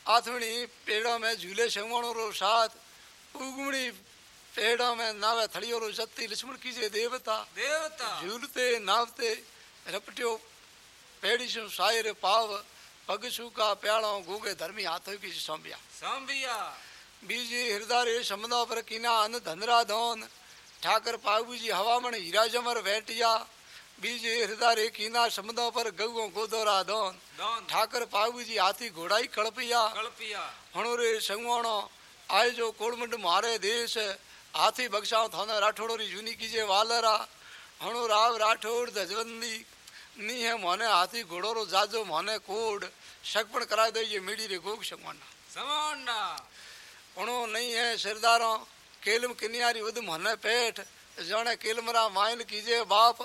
A: आथमणी पेड़ों में झूले शंगवणो रो साथ। उगमणी पेड़ों में नावे थड़ियो रो जत्ती लक्ष्मण की जे देवता।
B: देवता।
A: झूलते नावते रपटियो पेड़ी सु सायर पाव। पग सूका प्यालो गोगे धर्मी हाथों की सौंबिया
B: संबिया
A: बीजी हृदय समदा पर किना अन धनरा धोन ठाकर पाबू जी हवामण हीरा जमर बैठिया बीजे हृदय कीना समदा पर गऊ गोदोरा धोन
B: दौन
A: ठाकर पाबू जी हाथी घोड़ाई कड़पिया हणो रे संगवाणो आए जो कोड़मंड मारे देश हाथी बख्शाओ थाना राठौड़ो री जूनी कीजे वालरा हणो राव राठौड़ धजवंदी नी है मोने हाथी घोड़ो रो जाजो मोने कोड शकपण करा दे उणो नहीं है सिरदारो केलम किनियारी उद मन पेठ। जणे केलमरा माइन कीजे बाप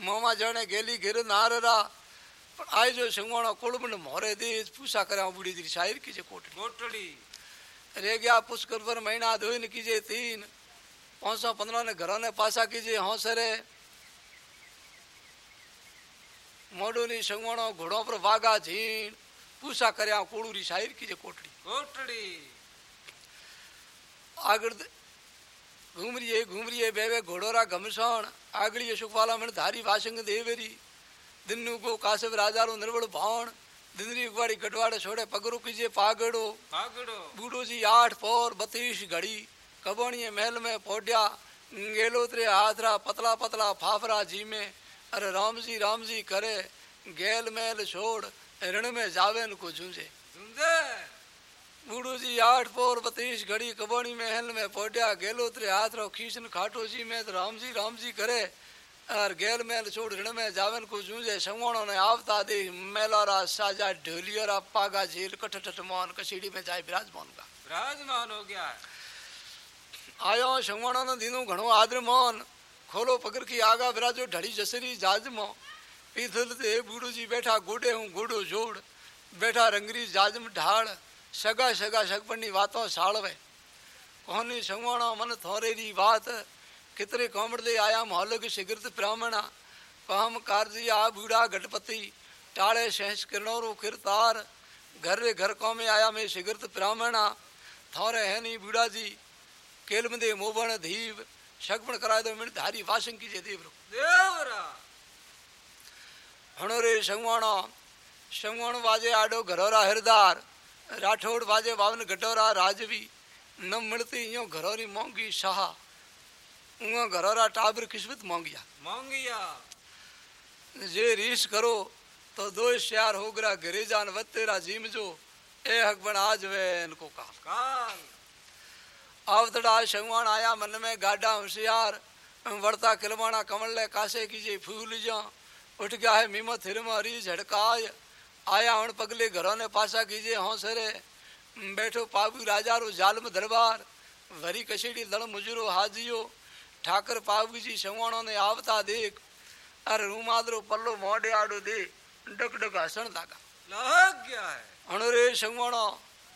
A: मोमा जणे गेली गिर नाररा। पर आय जो संगवाणो कुड़मंड मोरे देश पूसा करा बुढ़ी दी शायर कीजे कोटड़ी?
B: कोटड़ी।
A: रे गया पुष्कर पर महीना धोइन कीजे तीन। पाँच सौ पंद्रह ने घरों ने पासा कीजे हौसरे। मोडोनी संगवाणो घोड़ों पर वागा झीण पूसा करया कोड़ूरी शायर कीजे कोटड़ी?
B: कोटड़ी।
A: આગળ ઘૂમરીએ ઘૂમરીએ બે બે ઘોડોરા ઘમસણ આગળીએ સુખવાલામણ ધારી વાસંગ દેવેરી દિનનું ગો કાશવ રાજારો નિર્વળ ભાણ દિનરી ઉગવાડી ગઢવાડે છોડે પગરો કીજે પાગડો
B: પાગડો
A: બૂડોજી આઠ પોર બત્રીસ ઘડી કબણીએ મહેલ મેં પોઢ્યા ગેલોતરે હાથરા પતલા પતલા ફાફરા જીમે અરે રામજી રામજી કરે ગેલ મેલ છોડ રણ મેં જાવે ને કો ઝૂંઝે
B: ઝૂંઝે
A: बूढ़ो जी आठ पोर बत्तीस घड़ी कबोनी में हल में पोड्या गेलो त्रे हाथ रो खीसन खाटो जी में तो राम जी राम जी करे। और गेल मेल छोड़ ऋण में जावन को जूझे संगवणो ने आवता दे मेलारा साजा ढोलियरा पागा झील कठ ठठ मोहन कसीड़ी में जाए विराजमान का
B: विराजमान हो गया
A: आयो संगवणो ने दिनों घणो आदर मोहन खोलो पकड़ की आगा विराजो ढड़ी जसरी जाजमो। पीथल ते बूढ़ो जी बैठा गोडे हूँ गोडो जोड़ बैठा रंगरी जाजम ढाल सगा सगा सगपनी वातों साड़वे कोहनी संगवाणो मन थोरे री बात कितरे कोमड़ दे आया मोहल्लो सिगरत ब्राह्मणा कहम कारजिया बूढ़ा गणपति टाले सहस किरणोरो किरतार घर रे घर को में आया मैं सिगरत ब्राह्मणा थोरे है नी बूढ़ा जी केलम दे मोबण धीव सगपण कराए दो मिण धारी वासंग की जे देवरो
B: देवरा
A: हणो रे संगवाणो संगवण वाजे आडो घरोरा हरदार राठौड़ वाजे बावन गटोरा राजवी न मिलती यो घरोरी मोंगी सहा उहा घरोरा टाबर किस्मत मांगिया।
B: मांगिया।
A: जे रीस करो तो दो श्यार हो गरा घरे जान वत तेरा जीम जो ए हक बन आज वे इनको काल।
B: काल।
A: आवतड़ा शगवान आया मन में गाडा होशियार। वरता किलवाना कमल ले कासे कीजे फूल जा। उठ गया है मीमो थिरम हरी झड़काय। आया हण पगले घरों ने पासा कीजे हौसरे बैठो पाबू राजा रो जालम दरबार वरी कशेड़ी दड़ मुजरो हाजियो ठाकर पाबू जी शवाणों ने आवता देख अरे रूमादरो पल्लो मोडे आडो दे डक डक हसन लागा।
B: लग गया है।
A: अणुरे शंगवणो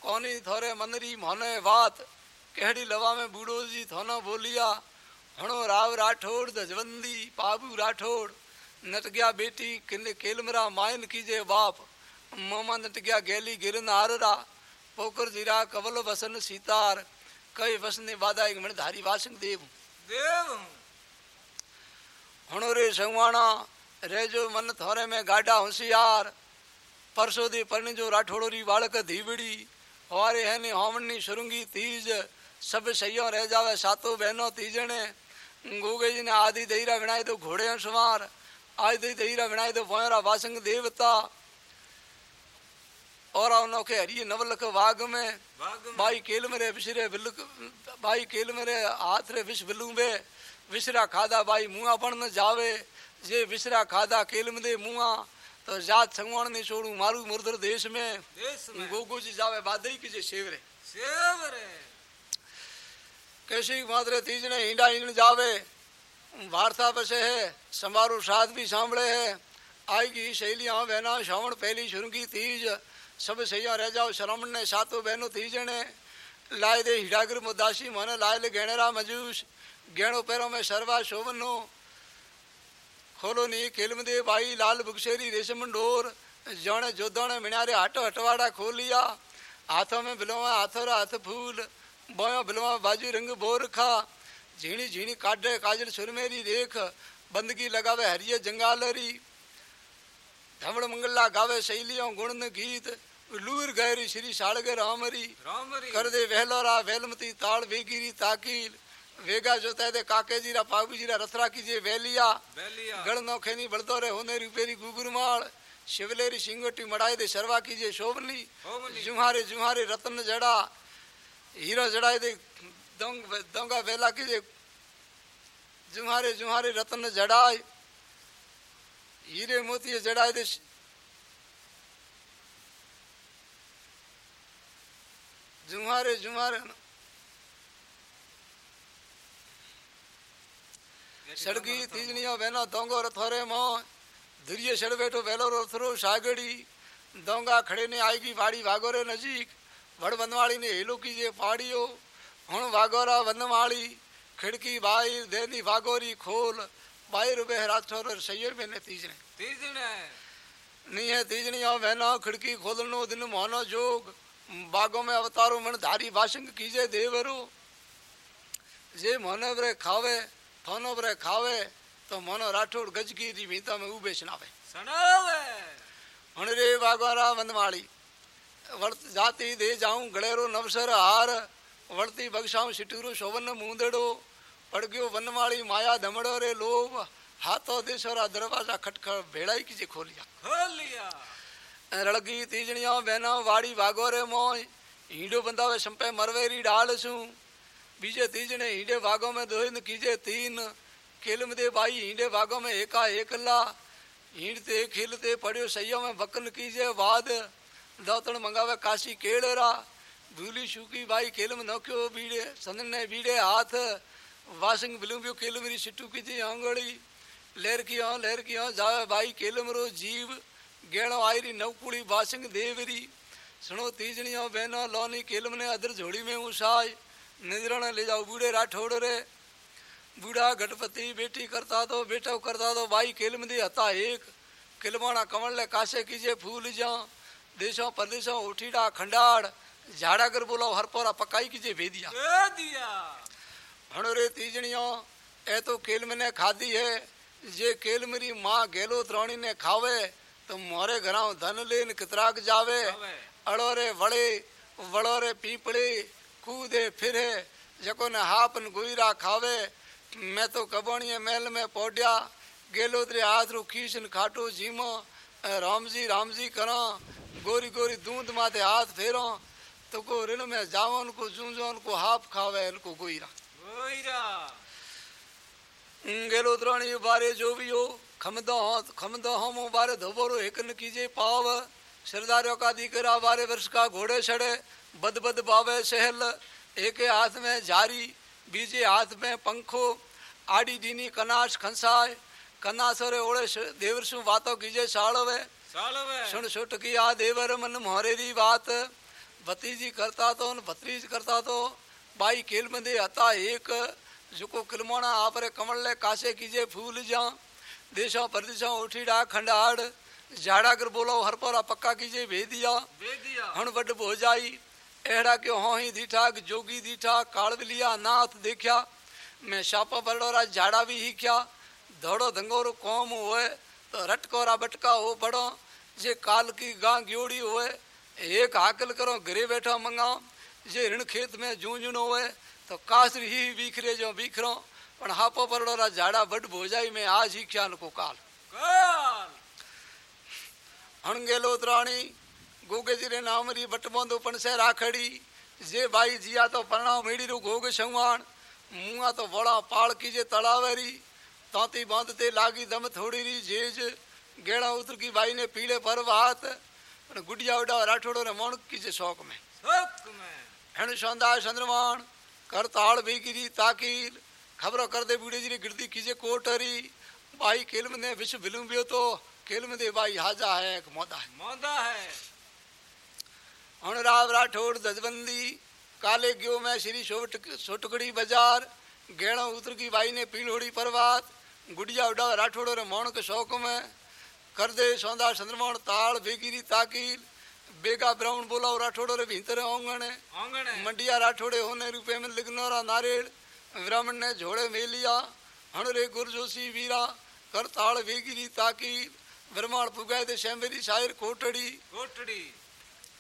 A: कोनी थोरे मनरी मोने बात केहड़ी लवा में बूढ़ो जी थोनो बोलिया हणो राव राठौड़ दजवंदी पाबू राठौड़ नट गया बेटी किन्ने केलमरा मायन कीजे बाप मोमा नट गया गेली गिरन पोकर जीरा कवल वसन सीतार। कई वसने बादा एक मन धारी वासंग देव।
B: देव। हूँ
A: हणो रे संगवाणा रेजो मन थोरे में गाडा होशियार। परसो दी पण जो राठौड़ो री बालक धीवड़ी। हवारे है ने होमनी सुरंगी तीज। सब सैयो रह जावे सातो बहनो तीजने गोगे जी ने आदि दहीरा विनाए तो घोड़े सवार आज दी दहीरा विनाए तो भोयरा वासंग देवता। और अनोखे हरिये नवलख वाग में। भाई केल मेरे विसरे बिल्लुक भाई केल मेरे हाथ रे विष बिल्लू बे विसरा खादा भाई मुआ पण न जावे। जे विसरा खादा केल में दे मुआ तो जात संगवाण ने छोड़ू मारू मुर्दर देश में।
B: देश में।
A: गोगो जी जावे बादई की जे शेवरे।
B: सेव रे
A: कैसी मादरे तीज ने हिंडा हिंड जावे। वार्ता बसे है समारोह साध भी सांभळे है। आएगी शैलियाँ बहना श्रावण पहली शुरुगी तीज। सब सैया रह जाओ श्रावण ने सातों बहनों तीजने लाए दे हिडागर मुदासी मन लाए ले गहनेरा मजूस गहणो पैरों में सरवा शोभनो खोलो नी खेलम दे भाई लाल बुगशेरी रेशम डोर जौने जोदौने मिनारे हाटो हटवाड़ा खोल लिया हाथों में बिलवा हाथों रा हाथ फूल बोयो बिलवा बाजू रंग बोर खा झीणी झीणी काटे काजल सुरमेरी देख बंदगी लगावे हरिये जंगालरी धमड़ मंगला गावे शैलियों गुण गीत लूर गहरी श्री साड़गे रामरी
B: रामरी
A: कर दे वहलोरा वेलमती ताड़ वेगिरी ताकील वेगा जोता दे काके जीरा पाबू जीरा रथरा कीजिए वेलिया
B: बेलिया
A: गढ़ नौखेनी बड़दोरे होने रुपेरी गुगुरमाल शिवलेरी सिंगोटी मड़ाई दे शर्वा कीजिए शोभनी
B: होमनी
A: जुहारे जुहारे रतन जड़ा हीरो जड़ाई दे दोंग दोंगा वेला कीजिए जुहारे जुहारे रतन जड़ाई हीरे मोती जड़ाई दे जुहारे जुहारे सड़गी तीजनिया बहना दोंगो रथोरे मो धुरिये सड़ बैठो वेलो रथरो सागड़ी दोंगा खड़े ने आएगी बाड़ी वागोरे नजीक वड़ बनवाड़ी ने हेलो कीजिए पाड़ियो हण वागोरा बनवाड़ी खिड़की खोल बाई रुपए राठौर सैयर में ने तीजने।
B: तीजने।
A: नहीं है तीजनिया बहना खिड़की खोलनो दिन मोहनो जोग बागों में अवतारो मन धारी वासंग कीजे देवरो। जे मोने बरे खावे थोनो बरे खावे तो मोनो राठौड़ गजगी री भीता में उबे सुनावे
B: सनावे
A: हण रे बागवारा वनवाड़ी वर्त जाती दे जाऊँ गड़ेरो नवसर हार वड़ती बगसाऊं सिटूरो शोभन मूंदड़ो। पड़ गयो वनवाड़ी माया धमड़ो रे लोभ हाथों देसोरा दरवाज़ा खटखट भेड़ाई कीजे खोलिया
B: खोल लिया
A: रड़गी तीजनिया बहना वाड़ी वागोरे मोय हीडो बंदावे संपे मरवेरी डाल सू बीजे तीजने हीडे भागों में दोहिन कीजे तीन खेलम दे भाई हीडे भागों में एका एकला हींडते खिलते पड़ियो सैयो में बकन कीजे बाद दौतण मंगावे काशी केड़रा भूली सूकी भाई खेलम नोक्यो बीड़े संदने बीड़े हाथ वासंग बिलुम्बियो खेलम री सिट्टू कीजे आंगड़ी। लहर की हो लहर की हो जावे भाई केलम रो जीव। गेणो आयरी नवकुड़ी बासंग देवरी सुनो तीजनी तीजनियो बहनो, लोनी केलम ने अदर झोड़ी में उसाय निजरण ले जाओ, बूढ़े राठौड़ रे। बूढ़ा गणपति बेटी करता दो, बेटा करता दो, भाई केलम दे हता एक। किलमाना कमल ले कासे कीजे फूल जा। देशों परदेशों उठीड़ा खंडाड़। झाड़ा कर बोलो हरपोरा पकाई कीजे भेदिया।
B: दिया
A: हणोरे तीजनियो ए तो केलम ने खादी है। जे केलमरी माँ गेलो त्रोणी ने खावे तो मोरे घरां धन लेन कितराक जावे। अड़ोरे वड़े वड़ोरे पीपड़े कूदे फिरे जको ने हापन गुईरा खावे। मैं तो कबाणीअ महल में पौडिया गेलो तेरे हाथ रू खीसन खाटो झीमो राम जी राम जी करा गोरी गोरी दूंद माथे हाथ फेरो तो को ऋण में जावन को जूंजोन को हाफ़ खावे इनको गोईरा।
B: गोईरा
A: गेलो बारे जो भी हो खमदो हो खमदो हम बारे धोबोरो एकन कीजे पाव। सरदारों का दीकरा बारे वर्ष का घोड़े छड़े बद बद बावे सहल। एक हाथ में झारी बीजे हाथ में पंखो। आड़ी दीनी कनाश खंसाय कनासरे ओड़े देवरसु बातों कीजे साड़वे
B: सालवे
A: सुन सुट किया देवर मन मोहरे दी बात। भतीजी करता तो न भतीज करता तो। बाई केल में दे हता एक जुको किलमोना आपरे कमल ले कासे कीजे फूल जा। देशों परदेशों उठीड़ा खंडाड़ झाड़ा कर बोलो हर पोरा पक्का कीजे भेदिया।
B: वेदिया
A: हण वड हो जाई एड़ा के हो ही दीठा जोगी दीठा कालवलिया नाथ देखा मैं शापा बड़ोरा झाड़ा भी ही क्या धोड़ो धंगोरो कौम होए तो रटकोरा बटका हो बड़ो जे काल की गां ग्योड़ी होए एक हाकल करो घरे बैठा मंगाओ। जे ऋण खेत में जूं जूं होए तो कासरी ही बिखरे जो बिखरो पण हापो बड़ोरा झाड़ा बड भोजाई में आज ही क्या को काल।
B: काल।
A: हणगेलो उतराणी गोगे जिरे नामरी बटबोंदो पण से राखड़ी। जे भाई जिया तो परणाव मेड़ी रो गोग संवाण मुआ तो बड़ा पाल की जे तड़ावेरी तांती बाँध ते लागी दम थोड़ी री जेज। गेड़ा उतर की भाई ने पीले पर पण गुडिया उड़ा राठोड़ो ने मोण की जे शौक में।
B: सुख में।
A: हण सौंदा चंद्रमाण कर ताड़ बेगिरी ताकीर खबरो कर दे बूढ़े जी ने गिरदी कीजे कोटरी भाई केलम ने विश्व विलुम्बियो तो केलम दे भाई हाजा है एक मोदा है
B: मौदा है
A: हणराव राठौड़ दजबंदी काले ग्यो में श्री सोट सोटकड़ी बाज़ार गेणो उतर की बाई ने पीलोड़ी परवात गुड़िया उड़ा राठौड़ो रे मोण के शौक में कर दे सौंदा चंद्रमोहन ताल बेगिरी ताकील बेगा ब्राउन बोला राठौड़ो रे भीतर
B: आंगणे
A: मंडिया राठौड़े होने रुपये में लिखनोरा नारेड़ ब्राह्मण ने झोड़े में लिया हण रे गुर जोशी वीरा। कर ताल बेगिरी ताकील ब्रह्मांड पुगाए दे शैमेरी शायर कोटड़ी।
B: कोटड़ी।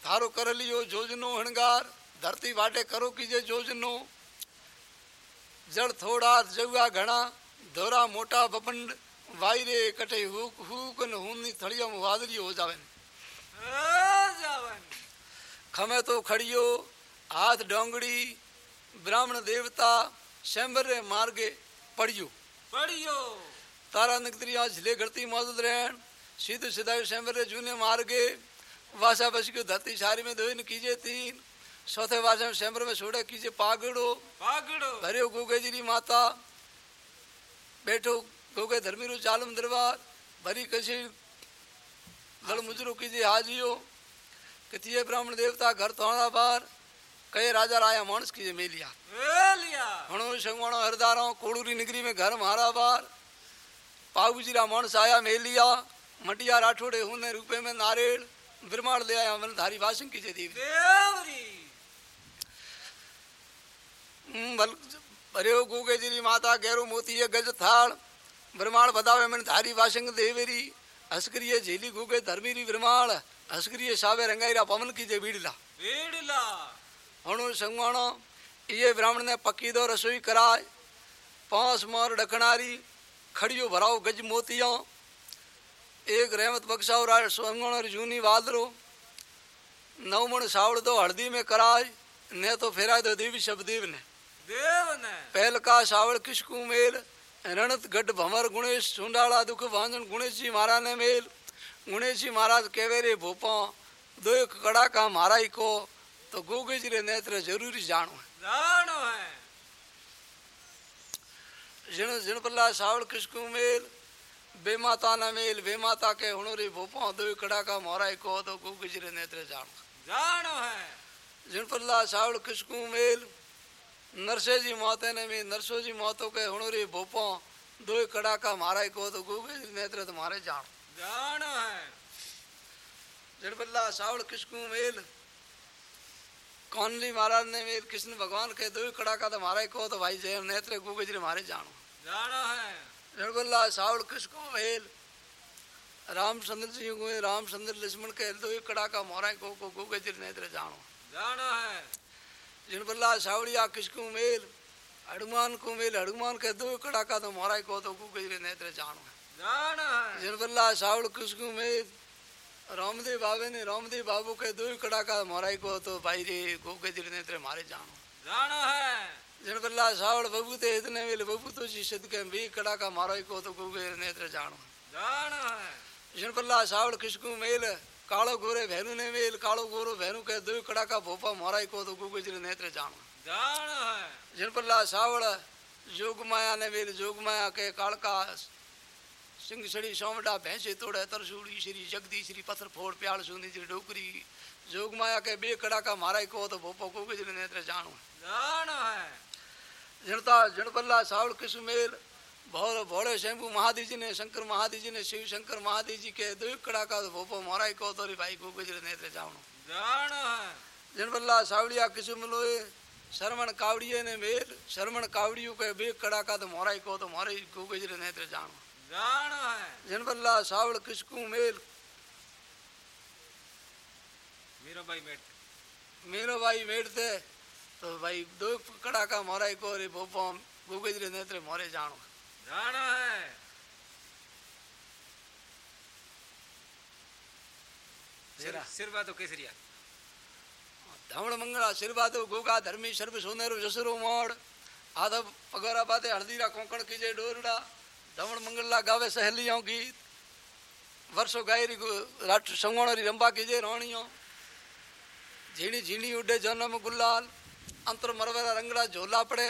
A: थारो कर लियो जोजनो हणगार। धरती वाटे करो कीजे जोजनो। जड़ थोड़ा जगुआ घना धोरा मोटा बपंड वायरे कटे हुक हुक न हुनी थड़िया में वादरी हो जावे खमे तो खड़ियो हाथ डोंगड़ी ब्राह्मण देवता शंबर रे मार्गे पड़ियो।
B: पढ़ियो
A: तारा नगरिया झिले घड़ती मौजूद रहन सीधे सिधाई शंबर रे जूने मार्गे। वासा बस की धरती सारी में दोइन कीजे तीन। चौथे वासा में शंबर में छोड़े कीजे पागड़ो।
B: पागड़ो।
A: भरियो गोगे जी माता। बैठो गोगे धर्मी रो चालम दरबार। भरी कशी लड़ मुजरो कीजे हाजियो कथिये ब्राह्मण देवता घर तोड़ा बार कई राजा राया मानस कीजे मेलिया।
B: ए लिया
A: हणो संगवाणो हरदारो कोड़ूरी नगरी में घर मारा बार पागुजीरा मानस आया मेलिया। मटिया राठौड़े होने रुपए में नारेड़ ब्रह्मांड ले आया मन धारी वासन कीजे देवी
B: देवरी।
A: बल भरियो गुगे जी माता गैरो मोती गज थाल ब्रह्मांड बतावे मन धारी वासंग देवेरी। हसकरिये झेली गुगे धर्मीरी ब्रह्मांड हसकरिये सावे रंगाईरा पवन की जे बीड़ला
B: बीड़ला
A: हणु संगवाणो ये ब्राह्मण ने पक्की दो रसोई कराय पाँच मोर डकनारी खड़ियो भराओ गज मोतिया एक रहमत बख्शा और संगवाणो जूनी वादरो नौ मण सावड़ दो हल्दी में कराय ने तो फेरा दो देवी शबदेव ने
B: देव ने
A: पहल का सावड़ किसकू मेल रणत गढ़ भंवर गुणेश चुंडाला दुख भांजन गुणेश जी महाराज ने मेल। गुणेश जी महाराज केवे रे भोपा दो एक कड़ा का माराई को तो गोगे जी रे नेत्र ज़रूरी जानो है।
B: जानो है।
A: जिन जिन पल्ला सावड़ किसकू मेल बेमाता न मेल बेमाता के हुणो रे भोपा दो एक कड़ा का माराई को तो गोगे जी रे नेत्र जानो
B: जानो है।
A: जिन पल्ला सावड़ किसकू मेल नरसे जी माते ने में नरसो जी मातो के हुणो रे भोपा दो एक कड़ा का तो गोगे जी रे नेत्र तुम्हारे जानो
B: जानो है।
A: जड़बल्ला सावड़ किसकू मेल? कौनली महाराज ने मेल? कृष्ण भगवान के दो कड़ा का तो मारा को तो भाई जय नेत्र गुगजरे मारे जानो
B: जानो है।
A: जड़बल्ला सावड़ किसकू मेल? रामचंद्र जी को रामचंद्र लक्ष्मण के दो कड़ा का मारा को को गुगजरे नेत्र जानो
B: जानो है।
A: जड़बल्ला सावड़िया किसकू मेल? हनुमान को मेल। हनुमान के दो कड़ाका तो मोराई को तो कुकजरे नेत्र जानो
B: जानो है।
A: जनबल्ला सावड़ किसको में रामदेव बाबे ने। रामदेव बाबू के दो कड़ाका मोराई को तो भाई रे कुकजरे नेत्र मारे जानो
B: जानो है।
A: जनबल्ला सावड़ बबू ते इतने वेल बबू तो जी सद के भी कड़ाका मोराई को तो कुकजरे नेत्र जानो
B: जानो है।
A: जनबल्ला सावड़ किसको मेल? कालो गोरे भैरू ने मेल कालो गोरो भैरू के दो कड़ाका भोपा मोराई को तो कुकजरे नेत्र जानो
B: जानो है।
A: जनपल्ला सावड़ जोग माया ने वेल जोग माया के कालका सिंह सड़ी सोमडा भैंसे तोड़े तरसूड़ी श्री जगदी श्री पत्थर फोड़ प्याल सुनी जी डोकरी। जोग माया के बे कड़ा का मारा को तो भोपो को गुजरे नेत्र जानो
B: जानो है।
A: जनता जनपल्ला सावड़ किसमेल भोर भोले शंभु महादेव जी ने शंकर महादेव जी ने शिव शंकर महादेव जी के दो कड़ा का भोपो मारा को तो भाई को गुजरे नेत्र जानो
B: जानो है
A: जनपल्ला सावड़िया किसमलोए शरमण कावड़िए ने मेल शरमण कावड़ियों के बे कड़ा का तो मोराई को तो मोराई को गुजरे नेत्र जानो
B: जानो है
A: जनबल्ला सावड़ किसकू मेल
B: मीरा भाई मेट
A: मेरो भाई मेड़ते तो भाई दो कड़ा का मोराई को रे भोपो गुगजरे नेत्र मोरे जानो
B: जानो है। सिरवा तो केसरिया।
A: धवण मंगला गोगा धर्मी सर्व सोनेरो जसरो मोड़। आधा पगोरा बाते हल्दीरा कोंकण कीजे डोरड़ा। धवण मंगला गावे सहेलियों गीत। वर्षो गायरी संगोणरी रंबा कीजे रोणियों। झीणी झीणी उडे जनम गुलाल। अंतर मरवरा रंगड़ा झोला पड़े।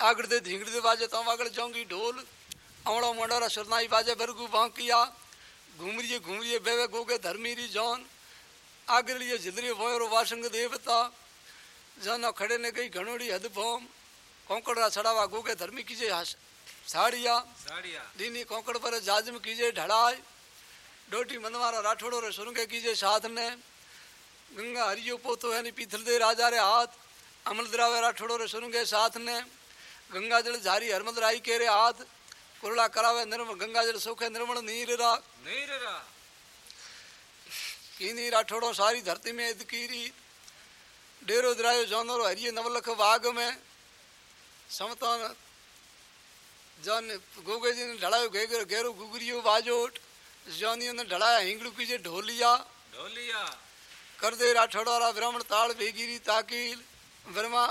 A: आगड़ते धींगड़ दे बाजे तम आगड़ जोंगी ढोल। अमड़ो मंडोरा सुरनाई बाजे बरगू बांकिया। घूमरिए घूमरिए बेवे गोगे धर्मीरी जौन। आगे लिए जिदरी भोयरो वासंग देवता। जन खड़े ने गई घणोड़ी हद भोम कोंकड़ा छड़ावा गोगे धर्मी कीजे
B: साड़िया।
A: दीनी कोंकड़ पर जाजम कीजे ढड़ाई। डोटी मनवारा राठौड़ो रे सुरंगे कीजे साथ ने गंगा हरियो पोतो है नी पीथल दे राजा रे हाथ। अमल द्रावे राठौड़ो रे सुरंगे साथ ने गंगा गंगाजल झारी राय के रे आद कुरला करावे निर्मल गंगा जल सुख निर्मल
B: नीर रा।
A: नीर नीररा नीररा कीनी राठौड़ो सारी धरती में कीरी। डेरो दरायो जानवर हरिय नवलख वाग में। समतान जान गोगे जी ने ढड़ायो घेगर घेरो गुगरियो वाजोट। जानियो ने ढड़ाया हिंगड़ू कीजे ढोलिया।
B: ढोलिया।
A: कर दे राठौड़ा रा ब्राह्मण ताल बेगिरी ताकील। ब्रह्मा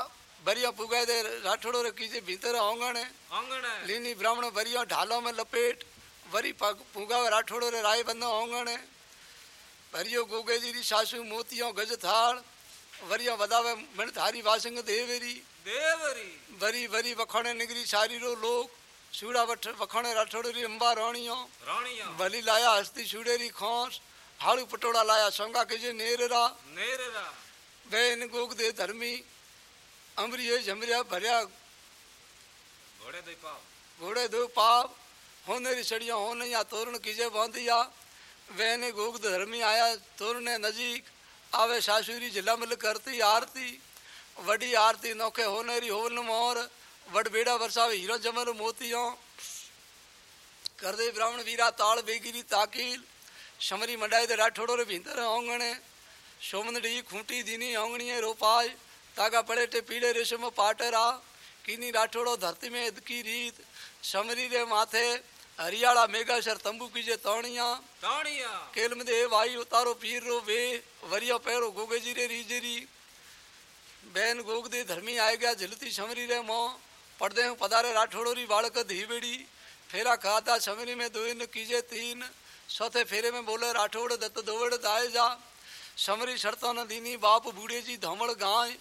A: बरिया पुगाए दे राठौड़ो रे कीजे भीतर आंगण
B: आंगण है
A: लीनी ब्राह्मण बरिया ढालों में लपेट वरी पग- राठौड़ो रे राय बंदो आंगण भरियो गोगे जी री सासू मोतियों गज थाल वरिया वदावे मण थारी वासंग देवेरी
B: देवरी
A: वरी वरी वखणे निगरी सारी रो लोक सूड़ा वठ वखणे राठौड़ो री अंबा राणियों
B: रानिया
A: भली लाया हस्ती सूड़े री खोस हाड़ू पटोड़ा लाया सोंगा के जे नेररा
B: नहीं रहा
A: बेन गोग दे धर्मी अमरिये झमरिया भरिया।
B: घोड़े दे पाव।
A: घोड़े दो पाप होने री सड़िया होने या तोरण कीजे बांधिया। वहने गोग धर्मी आया तोरने नजीक। आवे सासुरी झिलमिल करती आरती। वडी आरती नौखे होने री होवन मोर वड बेड़ा बरसावे हीरो जमल मोतियों। कर दे ब्राह्मण वीरा ताल बेगिरी ताकील। समरी मंडाए दे राठोड़ो रे भीतर आंगणे सोमनडी खूंटी दीनी आंगणीए रोपाय तागा पड़े टे पीड़े रेशम पाटरा कीनी राठोड़ो धरती में इद की रीत। समरी रे माथे हरियाणा मेघासर तंबू कीजे तौणिया।
B: तानिया
A: केलम दे भाई उतारो पीर रो वे वरिया पैरो गोगे जी रे रीजरी। बैन गोग दे धर्मी आए गया झलती समरी रे मो। पड़दे हूँ पधारे राठोड़ो री बालक धीबेड़ी। फेरा खाता समरी में दो इन कीजे तीन। चौथे फेरे में बोले राठौड़ दत्त दोवड़ दाए जा। समरी शर्तों न दीनी बाप बूढ़े जी धमड़ गाय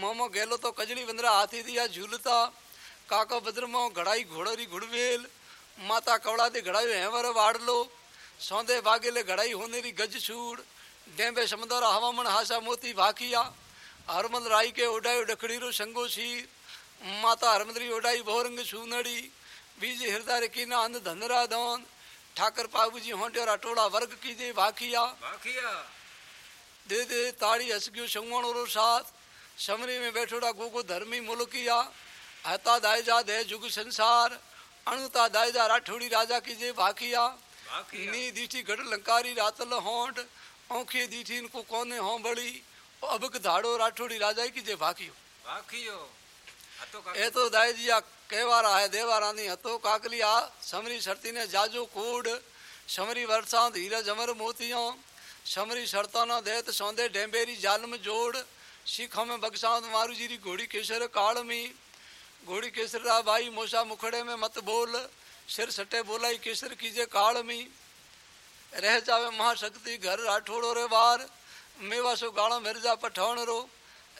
A: मोमो गेलो तो कजली बंदरा हाथी दिया झूलता काको बद्रमो घड़ाई घोड़री घुड़वेल माता कवड़ा दे घड़ाई हेवर वाड़ लो सौंदे बागेले घड़ाई होने री गज छूड़ डेंबे समंदरा हवामन हासा मोती भाकिया हरमल राई के ओडायो डखड़ी रो संगो शीर माता हरमदरी ओडाई भोरंग सूनड़ी बीज हृदय कीना अंध धनरा दौन ठाकर पाबू जी होंटेरा टोड़ा वर्ग कीजे भाकिया
B: बाकिया
A: दे समरी में बैठोड़ा गोगो धर्मी मुल्किया हता दायजा दे जुग संसार अणुता दायजा राठौड़ी राजा की जे भाकिया नी दीठी गढ़ लंकारी रातल होंठ औखे दीठी इनको कोने हो बड़ी अबक धाड़ो राठौड़ी राजा की जे भाकियो
B: भाकियो ए
A: तो दायजिया कहवारा है देवारा नहीं हतो काकलिया समरी शर्ती ने जाजो कोड। समरी वर्षा धीरज अमर मोतियों। समरी शर्ता ना देत सौंदे डेम्बेरी जालम जोड़। શીખા में बगसात मारू जीरी घोड़ी केसर काल में घोड़ी केसर रा भाई मोसा मुखड़े में मत बोल सिर सटे बोलाई केसर कीजे काल में रह जावे महाशक्ति घर राठौड़ो रे बार मेवा सो गाड़ा मिर्जा पठान रो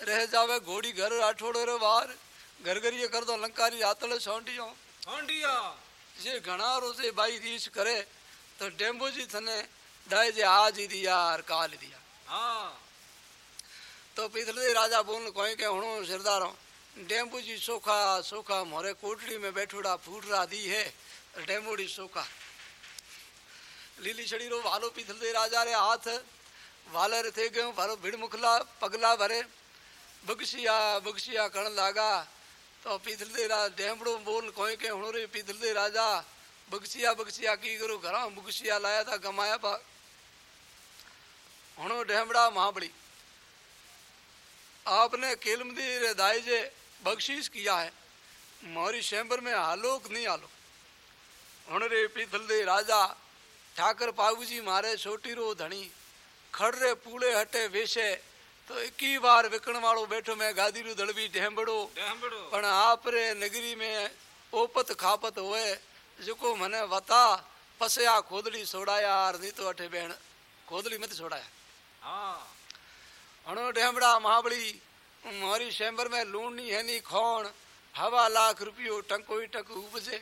A: रह जावे घोड़ी घर राठौड़ो रे बार घर घरिए कर दो लंकारी आतले सौंटियो
B: હોંડિયા
A: જે ઘણા રોજે ભાઈ રીસ કરે તો ડેમ્બોજી થને દાય જે આજ ही दिया और काल दिया
B: હા
A: तो पिछले राजा बोल कोई के हणो सिरदारो डेम्बू जी सोखा सोखा मोरे कोटड़ी में बैठोड़ा फूटरा दी है डेम्बूड़ी सोखा लीली छड़ी रो वालो पिछले राजा रे हाथ वाले रे थे गयो भारो भिड़ मुखला पगला भरे बगसिया बगसिया कण लागा तो पिछले रा डेम्बड़ो बोल कोई के हणो रे पिछले राजा बगसिया बगसिया की करो घरा बगसिया लाया था गमाया पा हणो डेमड़ा महाबड़ी आपने केलमदी रेदाई जे बख्शीश किया है। मोरी शैम्बर में आलोक नहीं आलोक हूँ रे पीथल दे राजा ठाकर पाबू जी मारे छोटी रो धनी खड़ रे पूले हटे वेशे तो एक ही बार विकण वालो बैठो मैं गादी रू दड़बी ढेंबड़ो। पर आप रे नगरी में ओपत खापत हुए जो मने वता पसया खोदड़ी छोड़ाया नहीं तो अठे बहन खोदड़ी मत छोड़ाया
B: हाँ।
A: हणो डेमड़ा महाबली मारी शैम्बर में लूण नहीं है नी खोण हवा लाख रुपयो टंको ही टक उपजे